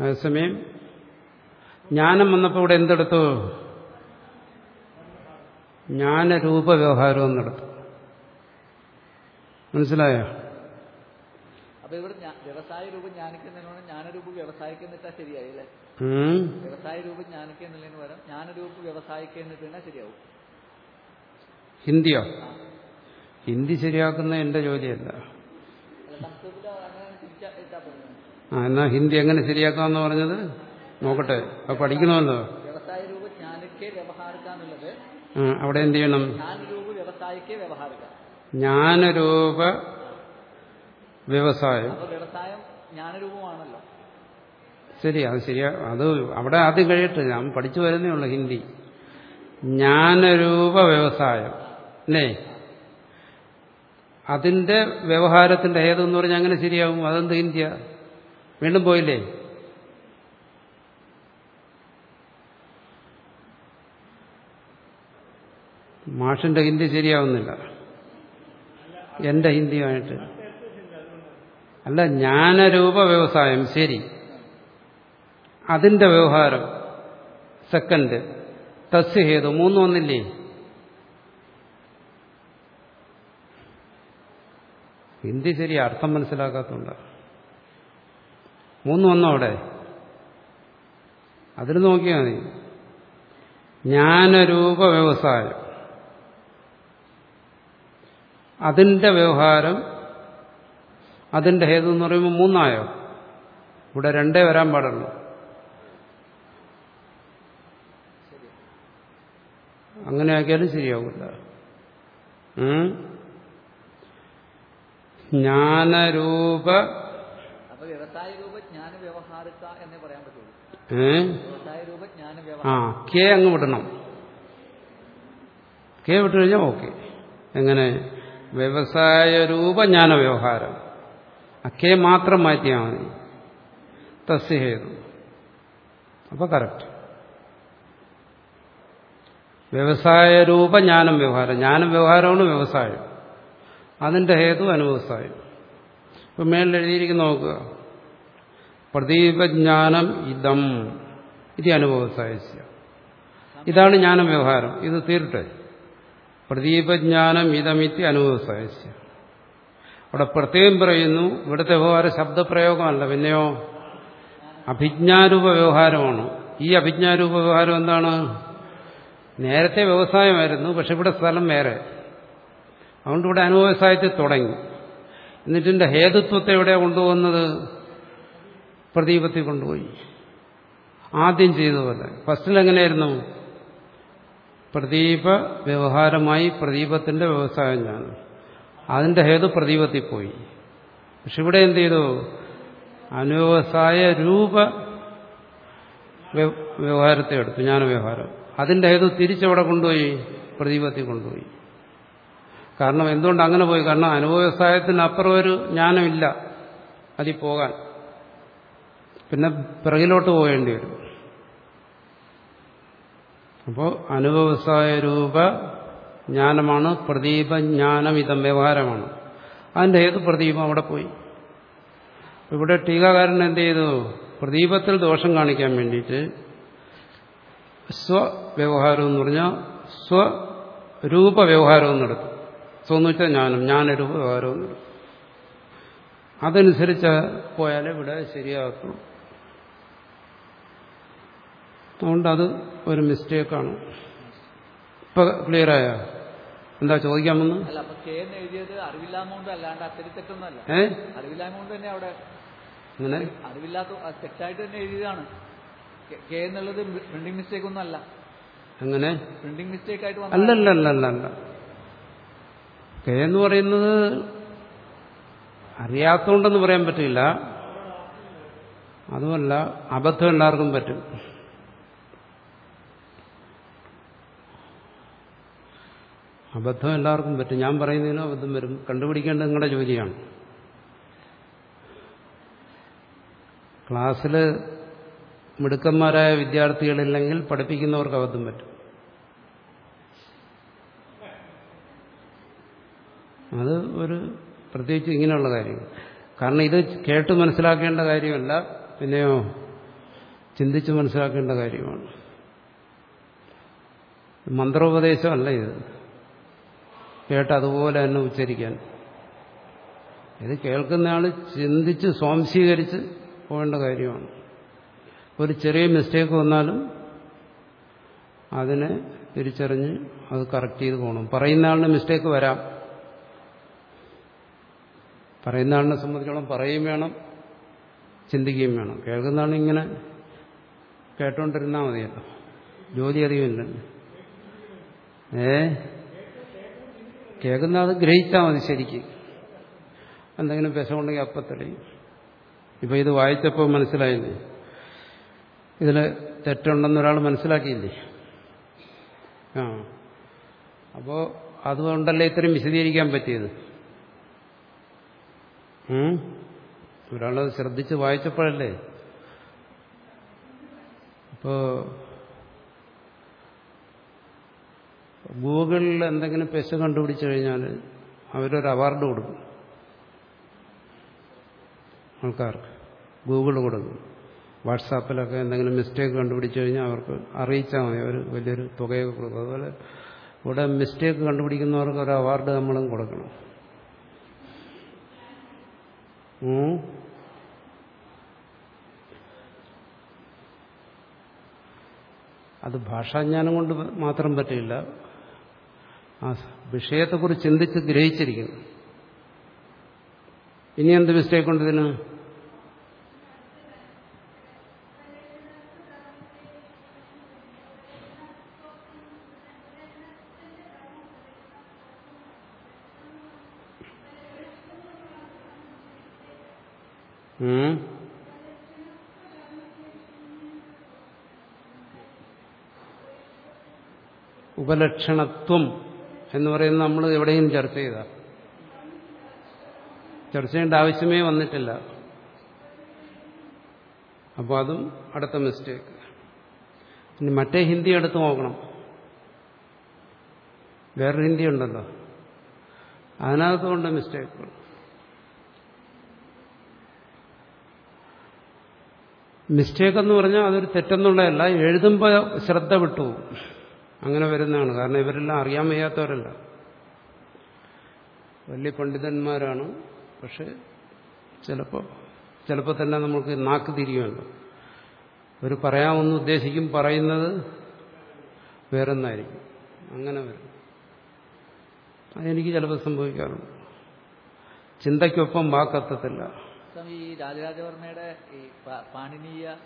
അതേസമയം ജ്ഞാനം വന്നപ്പോൾ ഇവിടെ എന്തെടുത്തു? ജ്ഞാനരൂപ വ്യവഹാരം എന്നെടുത്തു മനസ്സിലായോ? അപ്പൊ ഇവിടെ വ്യവസായ രൂപം ജ്ഞാനിക്കുന്നതിനോട് ജ്ഞാനരൂപ വ്യവസായിക്കുന്നിട്ടാ ശരിയായില്ലേ. വ്യവസായ രൂപം ജ്ഞാനിക്കുന്നതിന് പകരം ജ്ഞാനരൂപ വ്യവസായിക്കുന്നിട്ടാ ശരിയാവും. ഹിന്ദിയോ? ഹിന്ദി ശരിയാക്കുന്ന എന്റെ ജോലിയല്ല. ആ എന്നാ ഹിന്ദി എങ്ങനെ ശരിയാക്കാന്ന് പറഞ്ഞത്? നോക്കട്ടെ. അപ്പൊ പഠിക്കണമല്ലോ വ്യവസായ രൂപ ജ്ഞാനിക്കെ വ്യവഹാരിക്കാന്നുള്ളത് ആ, അവിടെ എന്ത് ചെയ്യണം? വ്യവസായിക്കേ വ്യവഹാരിക്ക. ജ്ഞാനരൂപ വ്യവസായം. ശരി അത് ശരിയാ. അത് അവിടെ ആദ്യം കഴിയട്ടെ. ഞാൻ പഠിച്ചു വരുന്നേ ഉള്ളു ഹിന്ദി. ജ്ഞാനരൂപ വ്യവസായം. അല്ലേ? അതിന്റെ വ്യവഹാരത്തിന്റെ ഏതെന്ന് പറഞ്ഞാൽ അങ്ങനെ ശരിയാവും. അതെന്ത് ഹിന്ദിയ? വീണ്ടും പോയില്ലേ? മാഷിന്റെ ഹിന്ദി ശരിയാവുന്നില്ല. എന്റെ ഹിന്ദിയുമായിട്ട്. അല്ല ജ്ഞാനരൂപ വ്യവസായം ശരി. അതിന്റെ വ്യവഹാരം സെക്കൻഡ് തസ്യ ഹേതു മൂന്ന് ഒന്നില്ലേ ഹിന്ദി ശരി അർത്ഥം മനസ്സിലാക്കാത്തതുകൊണ്ട് മൂന്ന് വന്നോ അവിടെ? അതിൽ നോക്കിയാൽ മതി. ജ്ഞാനരൂപ വ്യവസായം. അതിന്റെ വ്യവഹാരം അതിന്റെ ഹേതു എന്ന് പറയുമ്പോൾ മൂന്നായോ? ഇവിടെ രണ്ടേ വരാൻ പാടുള്ളൂ. അങ്ങനെ ആക്കിയാലും ശരിയാവില്ല? ജ്ഞാനരൂപ ആ കെ അങ്ങ് വിടണം. കെ വിട്ടു കഴിഞ്ഞാൽ ഓക്കെ. എങ്ങനെ? വ്യവസായ രൂപ ജ്ഞാന വ്യവഹാരം ആ മാത്രം മാറ്റിയാൽ മതി. തസ്യഹേതു അപ്പോൾ അപ്പൊ കറക്റ്റ് വ്യവസായ രൂപ ജ്ഞാനം വ്യവഹാരം ജ്ഞാനം വ്യവഹാരമാണ് വ്യവസായം. അതിന്റെ ഹേതു അനുവ്യവസായം ഇപ്പൊ മേളിൽ എഴുതിയിരിക്കുന്ന നോക്കുക. പ്രദീപജ്ഞാനം ഇതം. ഇത് അനുഭവസായ ഇതാണ് ജ്ഞാനം വ്യവഹാരം ഇത് തീരട്ടെ പ്രദീപജ്ഞാനം ഇതമിത്തി അനുഭവസായ അവിടെ പ്രത്യേകം പറയുന്നു ഇവിടുത്തെ വ്യവഹാര ശബ്ദപ്രയോഗമല്ല പിന്നെയോ? അഭിജ്ഞാരൂപ വ്യവഹാരമാണ് ഈ അഭിജ്ഞാരൂപ വ്യവഹാരം എന്താണ്? നേരത്തെ വ്യവസായമായിരുന്നു പക്ഷെ ഇവിടെ സ്ഥലം വേറെ. അതുകൊണ്ട് ഇവിടെ അനുവ്യവസായത്തിൽ തുടങ്ങി. എന്നിട്ടിന്റെ ഹേതുത്വത്തെ എവിടെയാണ് കൊണ്ടുപോകുന്നത്? പ്രദീപത്തിൽ കൊണ്ടുപോയി. ആദ്യം ചെയ്തതുപോലെ. ഫസ്റ്റിൽ എങ്ങനെയായിരുന്നു പ്രദീപ വ്യവഹാരമായി പ്രദീപത്തിന്റെ വ്യവസായം ഞാൻ അതിന്റെ ഹേതു പ്രദീപത്തിൽ പോയി. പക്ഷെ ഇവിടെ എന്ത് ചെയ്തു? അനുവ്യവസായ രൂപ വ്യ- വ്യവഹാരത്തെ എടുത്തു ജ്ഞാനവ്യവഹാരം. അതിന്റെ ഹേതു തിരിച്ചവിടെ കൊണ്ടുപോയി പ്രദീപത്തിൽ കൊണ്ടുപോയി. കാരണം എന്തുകൊണ്ട് അങ്ങനെ പോയി? കാരണം അനുഭവവ്യവസായത്തിനപ്പുറം ഒരു ജ്ഞാനമില്ല. അതിൽ പോകാൻ. പിന്നെ പിറകിലോട്ട് പോകേണ്ടി വരും. അപ്പോൾ അനുഭവസായ രൂപ ജ്ഞാനമാണ് പ്രദീപജ്ഞാനം ഇതം വ്യവഹാരമാണ്. അതിന്റെ ഏത് പ്രദീപം അവിടെ പോയി? ഇവിടെ ടീകാകാരൻ എന്ത് ചെയ്തു? പ്രദീപത്തിൽ ദോഷം കാണിക്കാൻ വേണ്ടിയിട്ട് സ്വവ്യവഹാരം എന്ന് പറഞ്ഞാൽ സ്വരൂപ വ്യവഹാരം എന്നെടുത്തു സ്വന്ന് വെച്ചാൽ ജ്ഞാനം ജ്ഞാനരൂപ വ്യവഹാരം എന്നെടുത്തു അതനുസരിച്ച് പോയാലേ ഇവിടെ ശരിയാകത്തുള്ളൂ. അതുകൊണ്ട് അത് ഒരു മിസ്റ്റേക്കാണ്. ഇപ്പൊ ക്ലിയറായ? എന്താ ചോദിക്കാമെന്ന്? അല്ല അപ്പൊ കെ എന്ന് എഴുതിയത് അറിവില്ലായ്മ കൊണ്ട് അല്ലാണ്ട് അത്തരി തെറ്റൊന്നല്ല ഏ? അറിവില്ലായ്മ കൊണ്ട് തന്നെ അവിടെ അങ്ങനെ അറിവില്ലാത്ത ആ തന്നെ എഴുതിയതാണ്. കെ- കെ എന്നുള്ളത് പ്രിന്റിംഗ് മിസ്റ്റേക്ക് ഒന്നും അല്ല. അങ്ങനെ മിസ്റ്റേക്ക് ആയിട്ട് വന്ന അല്ലല്ലല്ലല്ല കെ എന്ന് പറയുന്നത് അറിയാത്തോണ്ടെന്ന് പറയാൻ പറ്റില്ല. അതുമല്ല അബദ്ധം എല്ലാവർക്കും പറ്റും. അബദ്ധം എല്ലാവർക്കും പറ്റും. ഞാൻ പറയുന്നതിനും അബദ്ധം വരും. കണ്ടുപിടിക്കേണ്ടത് നിങ്ങളുടെ ജോലിയാണ് ക്ലാസ്സിൽ മിടുക്കന്മാരായ വിദ്യാർത്ഥികളില്ലെങ്കിൽ പഠിപ്പിക്കുന്നവർക്ക് അബദ്ധം പറ്റും. അത് ഒരു പ്രത്യേകിച്ച് ഇങ്ങനെയുള്ള കാര്യങ്ങൾ. കാരണം ഇത് കേട്ട് മനസ്സിലാക്കേണ്ട കാര്യമല്ല പിന്നെയോ ചിന്തിച്ച് മനസ്സിലാക്കേണ്ട കാര്യമാണ്. മന്ത്രോപദേശമല്ല ഇത്. കേട്ട് അതുപോലെ തന്നെ ഉച്ചരിക്കാൻ. ഇത് കേൾക്കുന്നയാൾ ചിന്തിച്ച് സ്വാംശീകരിച്ച് പോകേണ്ട കാര്യമാണ്. ഒരു ചെറിയ മിസ്റ്റേക്ക് വന്നാലും അതിനെ തിരിച്ചറിഞ്ഞ് അത് കറക്റ്റ് ചെയ്ത് പോകണം. പറയുന്ന ആളിന് മിസ്റ്റേക്ക് വരാം. പറയുന്ന ആളിനെ സംബന്ധിച്ചോളം പറയുകയും വേണം ചിന്തിക്കുകയും വേണം. കേൾക്കുന്ന ആളിങ്ങനെ കേട്ടോണ്ടിരുന്നാൽ മതിയല്ലോ. ജോലി അറിയുമില്ല. ഏ? കേൾക്കുന്ന അത് ഗ്രഹിച്ചാൽ മതി ശരിക്ക്. എന്തെങ്കിലും വിഷമുണ്ടെങ്കിൽ അപ്പം തെളിയും. ഇപ്പം ഇത് വായിച്ചപ്പോൾ മനസ്സിലായില്ലേ? ഇതിൽ തെറ്റുണ്ടെന്ന് ഒരാൾ മനസ്സിലാക്കിയില്ലേ? ആ. അപ്പോൾ അതുകൊണ്ടല്ലേ ഇത്രയും വിശദീകരിക്കാൻ പറ്റിയത്? ഒരാളത് ശ്രദ്ധിച്ച് വായിച്ചപ്പോഴല്ലേ? ഇപ്പോൾ ഗൂഗിളിൽ എന്തെങ്കിലും പെസ് കണ്ടുപിടിച്ചു കഴിഞ്ഞാൽ അവരൊരു അവാർഡ് കൊടുക്കും. ആൾക്കാർക്ക് ഗൂഗിൾ കൊടുക്കും. വാട്സാപ്പിലൊക്കെ എന്തെങ്കിലും മിസ്റ്റേക്ക് കണ്ടുപിടിച്ചു കഴിഞ്ഞാൽ അവർക്ക് അറിയിച്ചാൽ മതി. അവർ വലിയൊരു തുകയൊക്കെ കൊടുക്കും. അതുപോലെ ഇവിടെ മിസ്റ്റേക്ക് കണ്ടുപിടിക്കുന്നവർക്ക് ഒരു അവാർഡ് നമ്മളും കൊടുക്കണം. അത് ഭാഷാജ്ഞാനം കൊണ്ട് മാത്രം പറ്റില്ല. ആ വിഷയത്തെക്കുറിച്ച് ചിന്തിച്ച് ഗ്രഹിച്ചിരിക്കുന്നു. ഇനി എന്ത് മിസ്റ്റേക്ക് ഉണ്ട് ഇതിന്? ഉപലക്ഷണത്വം. എന്ന് പറയുന്നത് നമ്മൾ എവിടെയും ചർച്ച ചെയ്ത. ചർച്ച ചെയ്യേണ്ട ആവശ്യമേ വന്നിട്ടില്ല. അപ്പോൾ അതും അടുത്ത മിസ്റ്റേക്ക് ഇനി മറ്റേ ഹിന്ദി എടുത്തു നോക്കണം. വേറൊരു ഹിന്ദി ഉണ്ടല്ലോ. അതിനകത്തുകൊണ്ട് മിസ്റ്റേക്കുകൾ മിസ്റ്റേക്ക് എന്ന് പറഞ്ഞാൽ അതൊരു തെറ്റെന്നുള്ളതല്ല എഴുതുമ്പോൾ ശ്രദ്ധ വിട്ടു അങ്ങനെ വരുന്നതാണ്. കാരണം ഇവരെല്ലാം അറിയാൻ വയ്യാത്തവരല്ല. വലിയ പണ്ഡിതന്മാരാണ്. പക്ഷെ ചിലപ്പോൾ ചിലപ്പോൾ തന്നെ നമുക്ക് നാക്ക് തിരിയുമല്ലോ. അവർ പറയാമെന്ന് ഉദ്ദേശിക്കും പറയുന്നത് വേറൊന്നായിരിക്കും. അങ്ങനെ വരും. അതെനിക്ക് ചിലപ്പോൾ സംഭവിക്കാറുണ്ട്. ചിന്തയ്ക്കൊപ്പം വാക്കത്തത്തില്ല ഈ രാജരാജവർമ്മയുടെ പാണിനീയ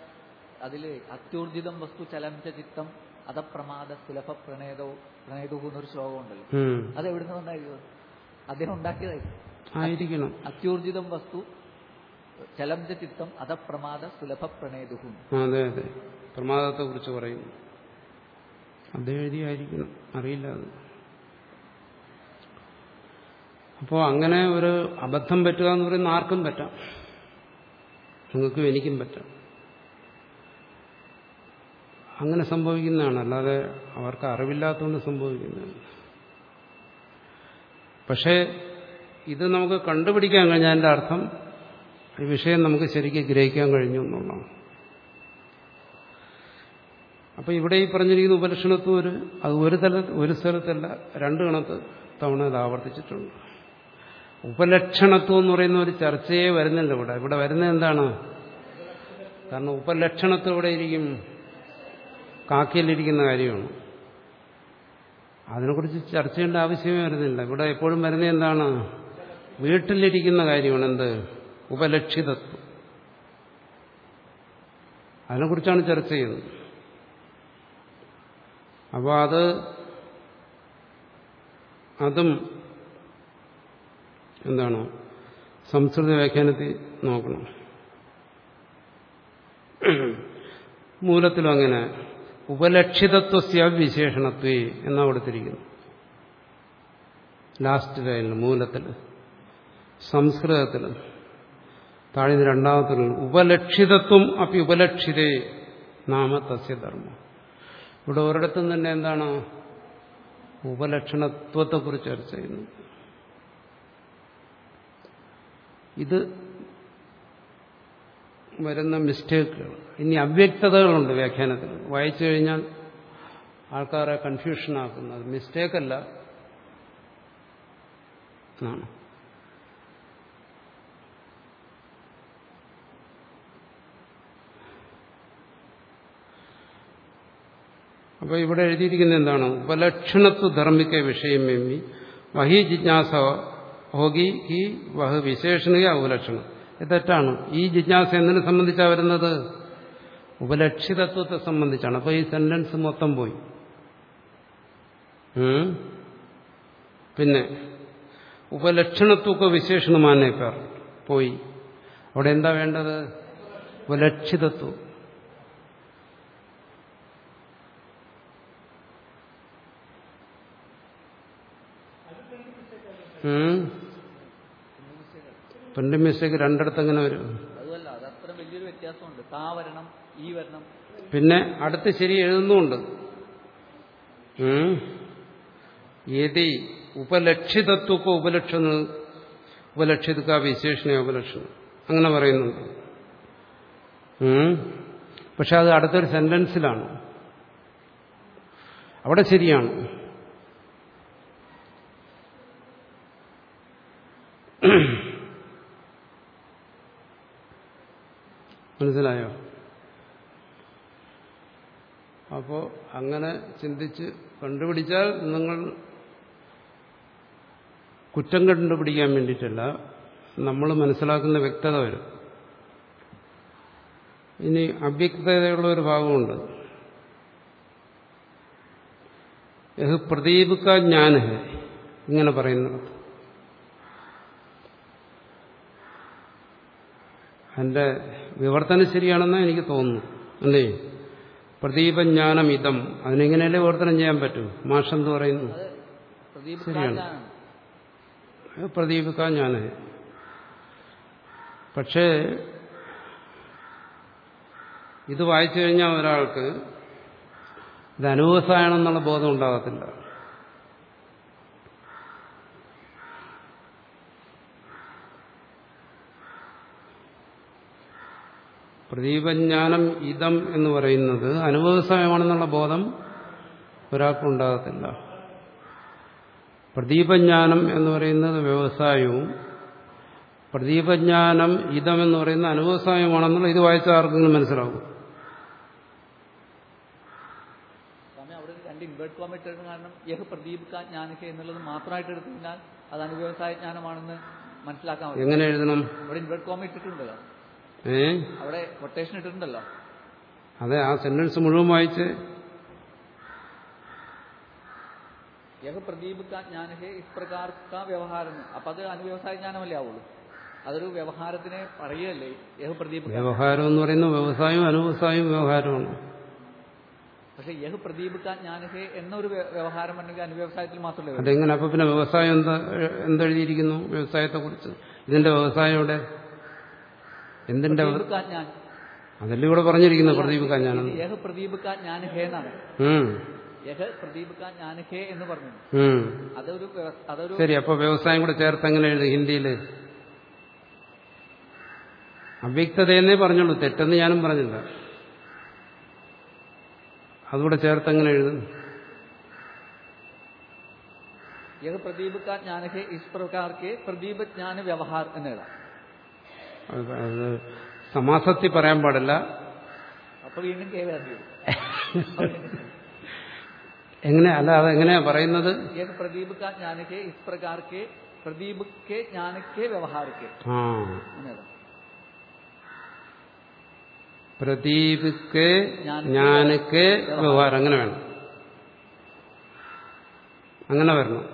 അതിൽ അത്യൂർജിതം വസ്തു ചലമിച്ച ചിത്തം അധപ്രമാദ സുലഭ പ്രണേതോ എന്നൊരു ശ്ലോകം ഉണ്ടല്ലോ ഉം. അത് എവിടുന്ന് വന്നായിരുന്നു അദ്ദേഹം ഉണ്ടാക്കിയതായിരുന്നു ആയിരിക്കണം. അത്യൂർജിതം വസ്തു ചലഞ്ച ചിത്തം അധപ്രമാദ സുലഭ പ്രണേതു അതെ അതെ. പ്രമാദത്തെ കുറിച്ച് പറയുന്നു. അത് എഴുതിയായിരിക്കണം. അറിയില്ല അത്. അപ്പോൾ അങ്ങനെ ഒരു അബദ്ധം പറ്റുക എന്ന് പറയുന്ന ആർക്കും പറ്റാം. നിങ്ങൾക്കും എനിക്കും പറ്റാം. അങ്ങനെ സംഭവിക്കുന്നതാണ്. അല്ലാതെ അവർക്ക് അറിവില്ലാത്തതുകൊണ്ട് സംഭവിക്കുന്നതാണ് പക്ഷേ ഇത് നമുക്ക് കണ്ടുപിടിക്കാൻ കഴിഞ്ഞതിന്റെ അർത്ഥം ഈ വിഷയം നമുക്ക് ശരിക്കും ഗ്രഹിക്കാൻ കഴിഞ്ഞു എന്നുള്ളതാണ്. അപ്പം ഇവിടെ ഈ പറഞ്ഞിരിക്കുന്ന ഉപലക്ഷണത്വം ഒരു അത് ഒരു തല ഒരു സ്ഥലത്തല്ല രണ്ട് കണത്ത് തവണ അത് ആവർത്തിച്ചിട്ടുണ്ട്. ഉപലക്ഷണത്വം എന്ന് പറയുന്ന ഒരു ചർച്ചയെ വരുന്നില്ല ഇവിടെ. ഇവിടെ വരുന്നത് എന്താണ്? കാരണം ഉപലക്ഷണത്വം ഇവിടെ ഇരിക്കും? കാക്കയിലിരിക്കുന്ന കാര്യമാണ്. അതിനെക്കുറിച്ച് ചർച്ച ചെയ്യേണ്ട ആവശ്യമേ വരുന്നില്ല. ഇവിടെ എപ്പോഴും വരുന്നത് എന്താണ്? വീട്ടിലിരിക്കുന്ന കാര്യമാണ്. എന്ത്? ഉപലക്ഷിതത്വം. അതിനെക്കുറിച്ചാണ് ചർച്ച ചെയ്യുന്നത്. അപ്പോൾ അത് അതും എന്താണ്? സംസ്കൃത വ്യാഖ്യാനത്തിൽ നോക്കണം. മൂലത്തിലും അങ്ങനെ ഉപലക്ഷിതത്വസ്യ വിശേഷണത്വേ എന്നാ കൊടുത്തിരിക്കുന്നു. ലാസ്റ്റ് ലൈനിൽ മൂലത്തിൽ സംസ്കൃതത്തിൽ താഴ്ന്ന രണ്ടാമത്തിൽ ഉപലക്ഷിതത്വം അപ്പി ഉപലക്ഷിതേ നാമ തസ്യധർമ്മം ഇവിടെ ഒരിടത്തും തന്നെ എന്താണ്? ഉപലക്ഷണത്വത്തെക്കുറിച്ച് ചർച്ച ചെയ്യുന്നു. ഇത് വരുന്ന മിസ്റ്റേക്കുകൾ ഇനി അവ്യക്തതകളുണ്ട് വ്യാഖ്യാനത്തിൽ. വായിച്ചു കഴിഞ്ഞാൽ ആൾക്കാരെ കൺഫ്യൂഷനാക്കുന്നത് മിസ്റ്റേക്കല്ല എന്നാണ് അപ്പൊ ഇവിടെ എഴുതിയിരിക്കുന്നത് എന്താണ്? ഉപലക്ഷണത്വ ധർമ്മിക്ക വിഷയം എമ്മി. വഹി ജിജ്ഞാസ ഹോഗി ഹി വഹ് വിശേഷണിക ഉപലക്ഷണം. തെറ്റാണ്. ഈ ജിജ്ഞാസ എന്തിനെ സംബന്ധിച്ചാണ് വരുന്നത്? ഉപലക്ഷിതത്വത്തെ സംബന്ധിച്ചാണ്. അപ്പോൾ ഈ സെന്റൻസ് മൊത്തം പോയി. ഉം? പിന്നെ ഉപലക്ഷണത്വക്ക വിശേഷണമാനേ പേർ പോയി. അവിടെ എന്താ വേണ്ടത്? ഉപലക്ഷിതത്വം. പ്രിന്റ് മിസ്റ്റേക്ക് രണ്ടിടത്ത് എങ്ങനെ വരും പിന്നെ അടുത്ത് ശരി എഴുതുന്നുണ്ട്. ഏതി ഉപലക്ഷിതത്വക്ക ഉപലക്ഷണ ഉപലക്ഷിതക്ക വിശേഷണ ഉപലക്ഷണം. അങ്ങനെ പറയുന്നുണ്ട്. പക്ഷെ അത് അടുത്തൊരു സെന്റൻസിലാണ്. അവിടെ ശരിയാണ്. മനസ്സിലായോ? അപ്പോ അങ്ങനെ ചിന്തിച്ച് കണ്ടുപിടിച്ചാൽ നിങ്ങൾ കുറ്റം കണ്ടുപിടിക്കാൻ വേണ്ടിയിട്ടല്ല നമ്മൾ മനസ്സിലാക്കുന്ന വ്യക്തത വരും. ഇനി അവ്യക്തതയുള്ള ഒരു ഭാഗമുണ്ട്. യഹ് പ്രദീപിക്ക ജ്ഞാന ഇങ്ങനെ പറയുന്നത്. എന്റെ വിവർത്തനം ശരിയാണെന്ന് എനിക്ക് തോന്നുന്നു. അല്ലേ? പ്രദീപജ്ഞാനം ഇതം അതിനെങ്ങനെയല്ലേ വിവർത്തനം ചെയ്യാൻ പറ്റൂ? മാഷെന്ത് പറയുന്നു? ശരിയാണ്. പ്രദീപിക്ക ഞാൻ പക്ഷേ ഇത് വായിച്ചു കഴിഞ്ഞാൽ ഒരാൾക്ക് ഇത് അനുഭവസായണമെന്നുള്ള ബോധം ഉണ്ടാകത്തില്ല. പ്രദീപജ്ഞാനം ഇതം എന്ന് പറയുന്നത് അനുഭവസായമാണെന്നുള്ള ബോധം ഒരാൾക്കുണ്ടാകത്തില്ല. പ്രദീപജ്ഞാനം എന്ന് പറയുന്നത് വ്യവസായവും പ്രദീപജ്ഞാനം എന്ന് പറയുന്ന അനുഭവസായമാണെന്നുള്ള ഇത് വായിച്ച ആർക്കെങ്കിലും മനസ്സിലാവും. ഇൻവേർട്ട് കോമ കാരണം യഹ് പ്രദീപ് കാ എന്നുള്ളത് മാത്രമായിട്ട് എടുത്തു കഴിഞ്ഞാൽ അത് അനുവ്യവസായ ജ്ഞാനമാണെന്ന് മനസ്സിലാക്കാൻ എങ്ങനെ എഴുതണം? ഇവിടെ ഇൻവേർട്ട് കോമ ഇട്ടിട്ടുണ്ടല്ലോ. ഏ അവിടെ കൊട്ടേഷൻ ഇട്ടിട്ടുണ്ടല്ലോ. അതെ ആ സെന്റൻസ് മുഴുവൻ വായിച്ച്. യഹ് പ്രദീപ് വ്യവഹാരം. അപ്പൊ അത് അനുവ്യവസായ ജ്ഞാനമല്ലേ ആവുള്ളൂ? അതൊരു വ്യവഹാരത്തിനെ പറയുകയല്ലേ യഹ് പ്രദീപ് വ്യവഹാരം എന്ന് പറയുന്ന വ്യവസായവും അനുവ്യവസായവും വ്യവഹാരമാണ്. പക്ഷെ യഹ് പ്രദീപ് എന്നൊരു വ്യവഹാരം ഉണ്ടെങ്കിൽ അനുവ്യവസായത്തിൽ മാത്രമല്ലേ. അതെങ്ങനെ? അപ്പൊ പിന്നെ വ്യവസായം എന്താ എന്തെഴുതിയിരിക്കുന്നു വ്യവസായത്തെ കുറിച്ച് ഇതിന്റെ വ്യവസായം ഇവിടെ എന്തിന്റെ അതല്ല ഇവിടെ പറഞ്ഞിരിക്കുന്നത് പ്രദീപ് ഞാൻ യഹ് പ്രദീപ് കാ ജ്ഞാനിക എന്നാണ്. ഉം. യഹ് പ്രദീപ് എന്ന് പറഞ്ഞു. അതൊരു അതൊരു ശരി അപ്പൊ വ്യവസായം കൂടെ ചേർത്ത് അങ്ങനെ എഴുതി ഹിന്ദിയിൽ? അവ്യക്തതയെന്നേ പറഞ്ഞുള്ളൂ തെറ്റെന്ന് ഞാനും പറഞ്ഞില്ല. അതുകൂടെ ചേർത്ത് അങ്ങനെ എഴുതും? യഹ് പ്രദീപ് കാ ജ്ഞാനഹേ ഇസ് പ്രകാർ കെ പ്രദീപ് ജ്ഞാന വ്യവഹാർ എന്ന് എഴുതാം. അത് സമാസത്തിൽ പറയാൻ പാടില്ല. എങ്ങനെ അല്ല അത് എങ്ങനെയാ പറയുന്നത്? പ്രദീപ് കെ ജ്ഞാനക്കെ കെ ജ്ഞാനക്ക് വ്യവഹാരം. അങ്ങനെ വേണം. അങ്ങനെ വരണം.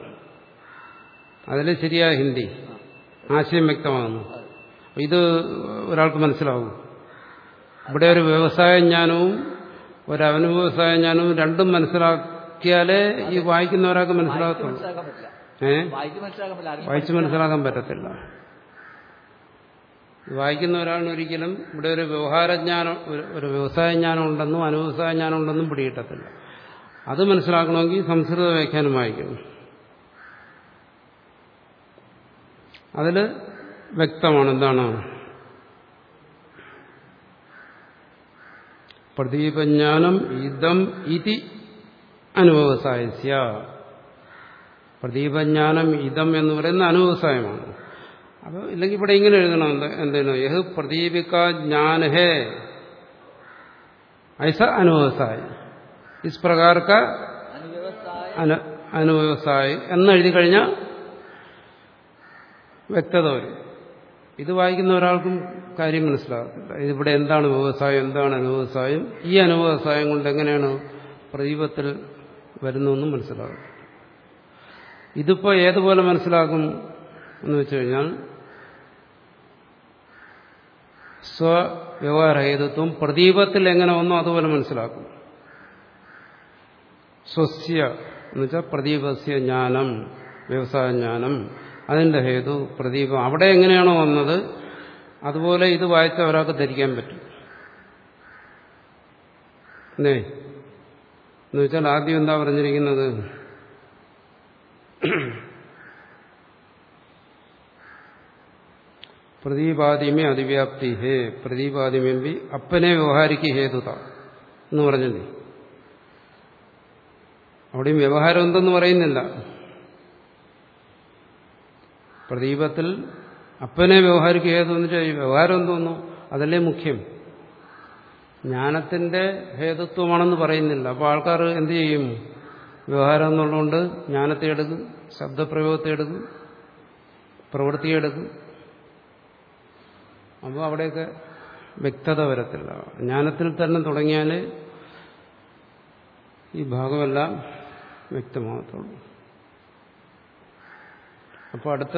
അതിൽ ശരിയായ ഹിന്ദി. ആശയം വ്യക്തമാകുന്നു. ഇത് ഒരാൾക്ക് മനസ്സിലാവും. ഇവിടെ ഒരു വ്യവസായ ജ്ഞാനവും ഒരു അവനുവ്യവസായ ജ്ഞാനവും രണ്ടും മനസ്സിലാക്കിയാലേ ഈ വായിക്കുന്ന ഒരാൾക്ക് മനസ്സിലാകത്തുള്ളൂ. മനസ്സിലാക്കാൻ പറ്റില്ല ഏ? വായിച്ചു മനസ്സിലാക്കാൻ പറ്റത്തില്ല. വായിക്കുന്ന ഒരാളിന് ഒരിക്കലും ഇവിടെ ഒരു വ്യവഹാരജ്ഞാനം ഒരു- ഒരു വ്യവസായ ജ്ഞാനം ഉണ്ടെന്നും അനുവ്യവസായ ജ്ഞാനം ഉണ്ടെന്നും പിടികിട്ടത്തില്ല. അത് മനസ്സിലാക്കണമെങ്കിൽ സംസ്കൃത വ്യാഖ്യാനം വായിക്കണം. അതിൽ വ്യക്തമാണ്. എന്താണ്? പ്രദീപജ്ഞാനം ഇതം ഇതി അനുഭവസായ പ്രദീപജ്ഞാനം ഇതം എന്ന് പറയുന്ന അനുഭവസായമാണ്. അപ്പൊ ഇല്ലെങ്കിൽ ഇവിടെ ഇങ്ങനെ എഴുതണം. എന്തേനോ യഹ് പ്രദീപിക ജ്ഞാനഹേ. ഐസ അനുഭവസായി. ഇസ് പ്രകാർക്ക അനുവ്യവസായി എന്നെഴുതി കഴിഞ്ഞാൽ വ്യക്തത വരും. ഇത് വായിക്കുന്ന ഒരാൾക്കും കാര്യം മനസ്സിലാകത്തില്ല ഇതിവിടെ എന്താണ് വ്യവസായം എന്താണ് അനുവ്യവസായം ഈ അനുവ്യവസായം കൊണ്ട് എങ്ങനെയാണ് പ്രദീപത്തിൽ വരുന്നതെന്നും മനസ്സിലാകും ഇതിപ്പോ ഏതുപോലെ മനസ്സിലാക്കും എന്ന് വെച്ച് കഴിഞ്ഞാൽ സ്വവ്യവഹാരഹേതുത്വം പ്രദീപത്തിൽ എങ്ങനെ വന്നോ അതുപോലെ മനസ്സിലാക്കും. സ്വസ്യ എന്ന് വെച്ചാൽ പ്രദീപസ്യ ജ്ഞാനം വ്യവസായ ജ്ഞാനം. അതിന്റെ ഹേതു പ്രദീപം. അവിടെ എങ്ങനെയാണോ വന്നത് അതുപോലെ ഇത് വായിച്ച ഒരാൾക്ക് ധരിക്കാൻ പറ്റും. അല്ലേ? എന്ന് വെച്ചാൽ ആദ്യം എന്താ പറഞ്ഞിരിക്കുന്നത്? പ്രദീപാദിമേ അതിവ്യാപ്തി ഹേ പ്രദീപാദിമേമ്പി അപ്പനെ വ്യവഹാരിക്ക് ഹേതുത എന്ന് പറഞ്ഞില്ലേ? അവിടെയും വ്യവഹാരം എന്തെന്ന് പറയുന്നില്ല. പ്രദീപത്തിൽ അപ്പനെ വ്യവഹാരിക്കുക ഏതെന്ന് വെച്ചാൽ ഈ വ്യവഹാരം എന്തോന്നു അതല്ലേ മുഖ്യം. ജ്ഞാനത്തിന്റെ ഹേതുത്വമാണെന്ന് പറയുന്നില്ല. അപ്പോൾ ആൾക്കാർ എന്ത് ചെയ്യും? വ്യവഹാരം എന്നുള്ളതുകൊണ്ട് ജ്ഞാനത്തെ എടുക്കും ശബ്ദപ്രയോഗത്തെ എടുക്കും പ്രവൃത്തിയെടുക്കും അപ്പോൾ അവിടെയൊക്കെ വ്യക്തത വരത്തില്ല. ജ്ഞാനത്തിൽ തന്നെ തുടങ്ങിയാൽ ഈ ഭാഗമെല്ലാം വ്യക്തമാകത്തുള്ളൂ. അപ്പോൾ അടുത്ത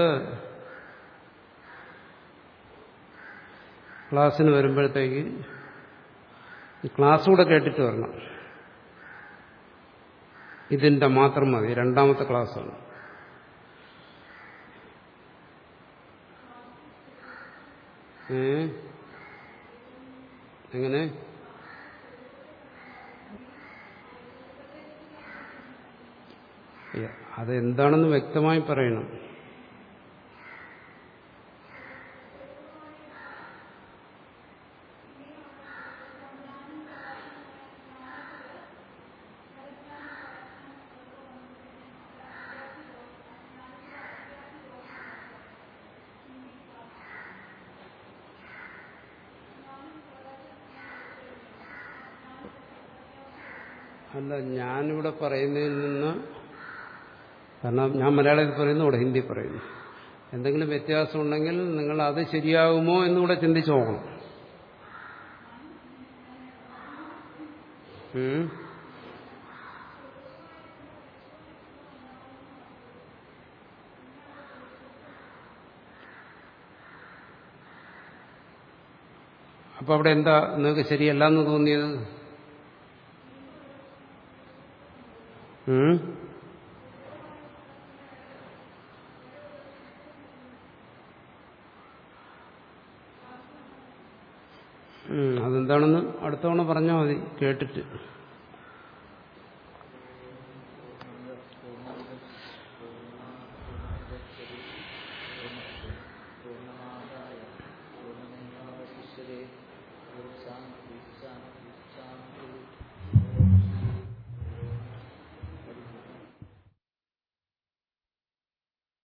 ക്ലാസ്സിന് വരുമ്പോഴത്തേക്ക് ക്ലാസ് കൂടെ കേട്ടിട്ട് വരണം. ഇതിന്റെ മാത്രം മതി. രണ്ടാമത്തെ ക്ലാസ്സാണ്. എങ്ങനെ? അതെന്താണെന്ന് വ്യക്തമായി പറയണം. അല്ല ഞാനിവിടെ പറയുന്നതിൽ നിന്ന് കാരണം ഞാൻ മലയാളത്തിൽ പറയുന്നു ഇവിടെ ഹിന്ദി പറയുന്നു. എന്തെങ്കിലും വ്യത്യാസം ഉണ്ടെങ്കിൽ നിങ്ങൾ അത് ശരിയാകുമോ എന്നുകൂടെ ചിന്തിച്ചു നോക്കണം. അപ്പൊ അവിടെ എന്താ നിങ്ങൾക്ക് ശരിയല്ല എന്ന് തോന്നിയത് ഉം? ഉം, അതെന്താണെന്ന് അടുത്തവണ പറഞ്ഞാൽ മതി കേട്ടിട്ട്.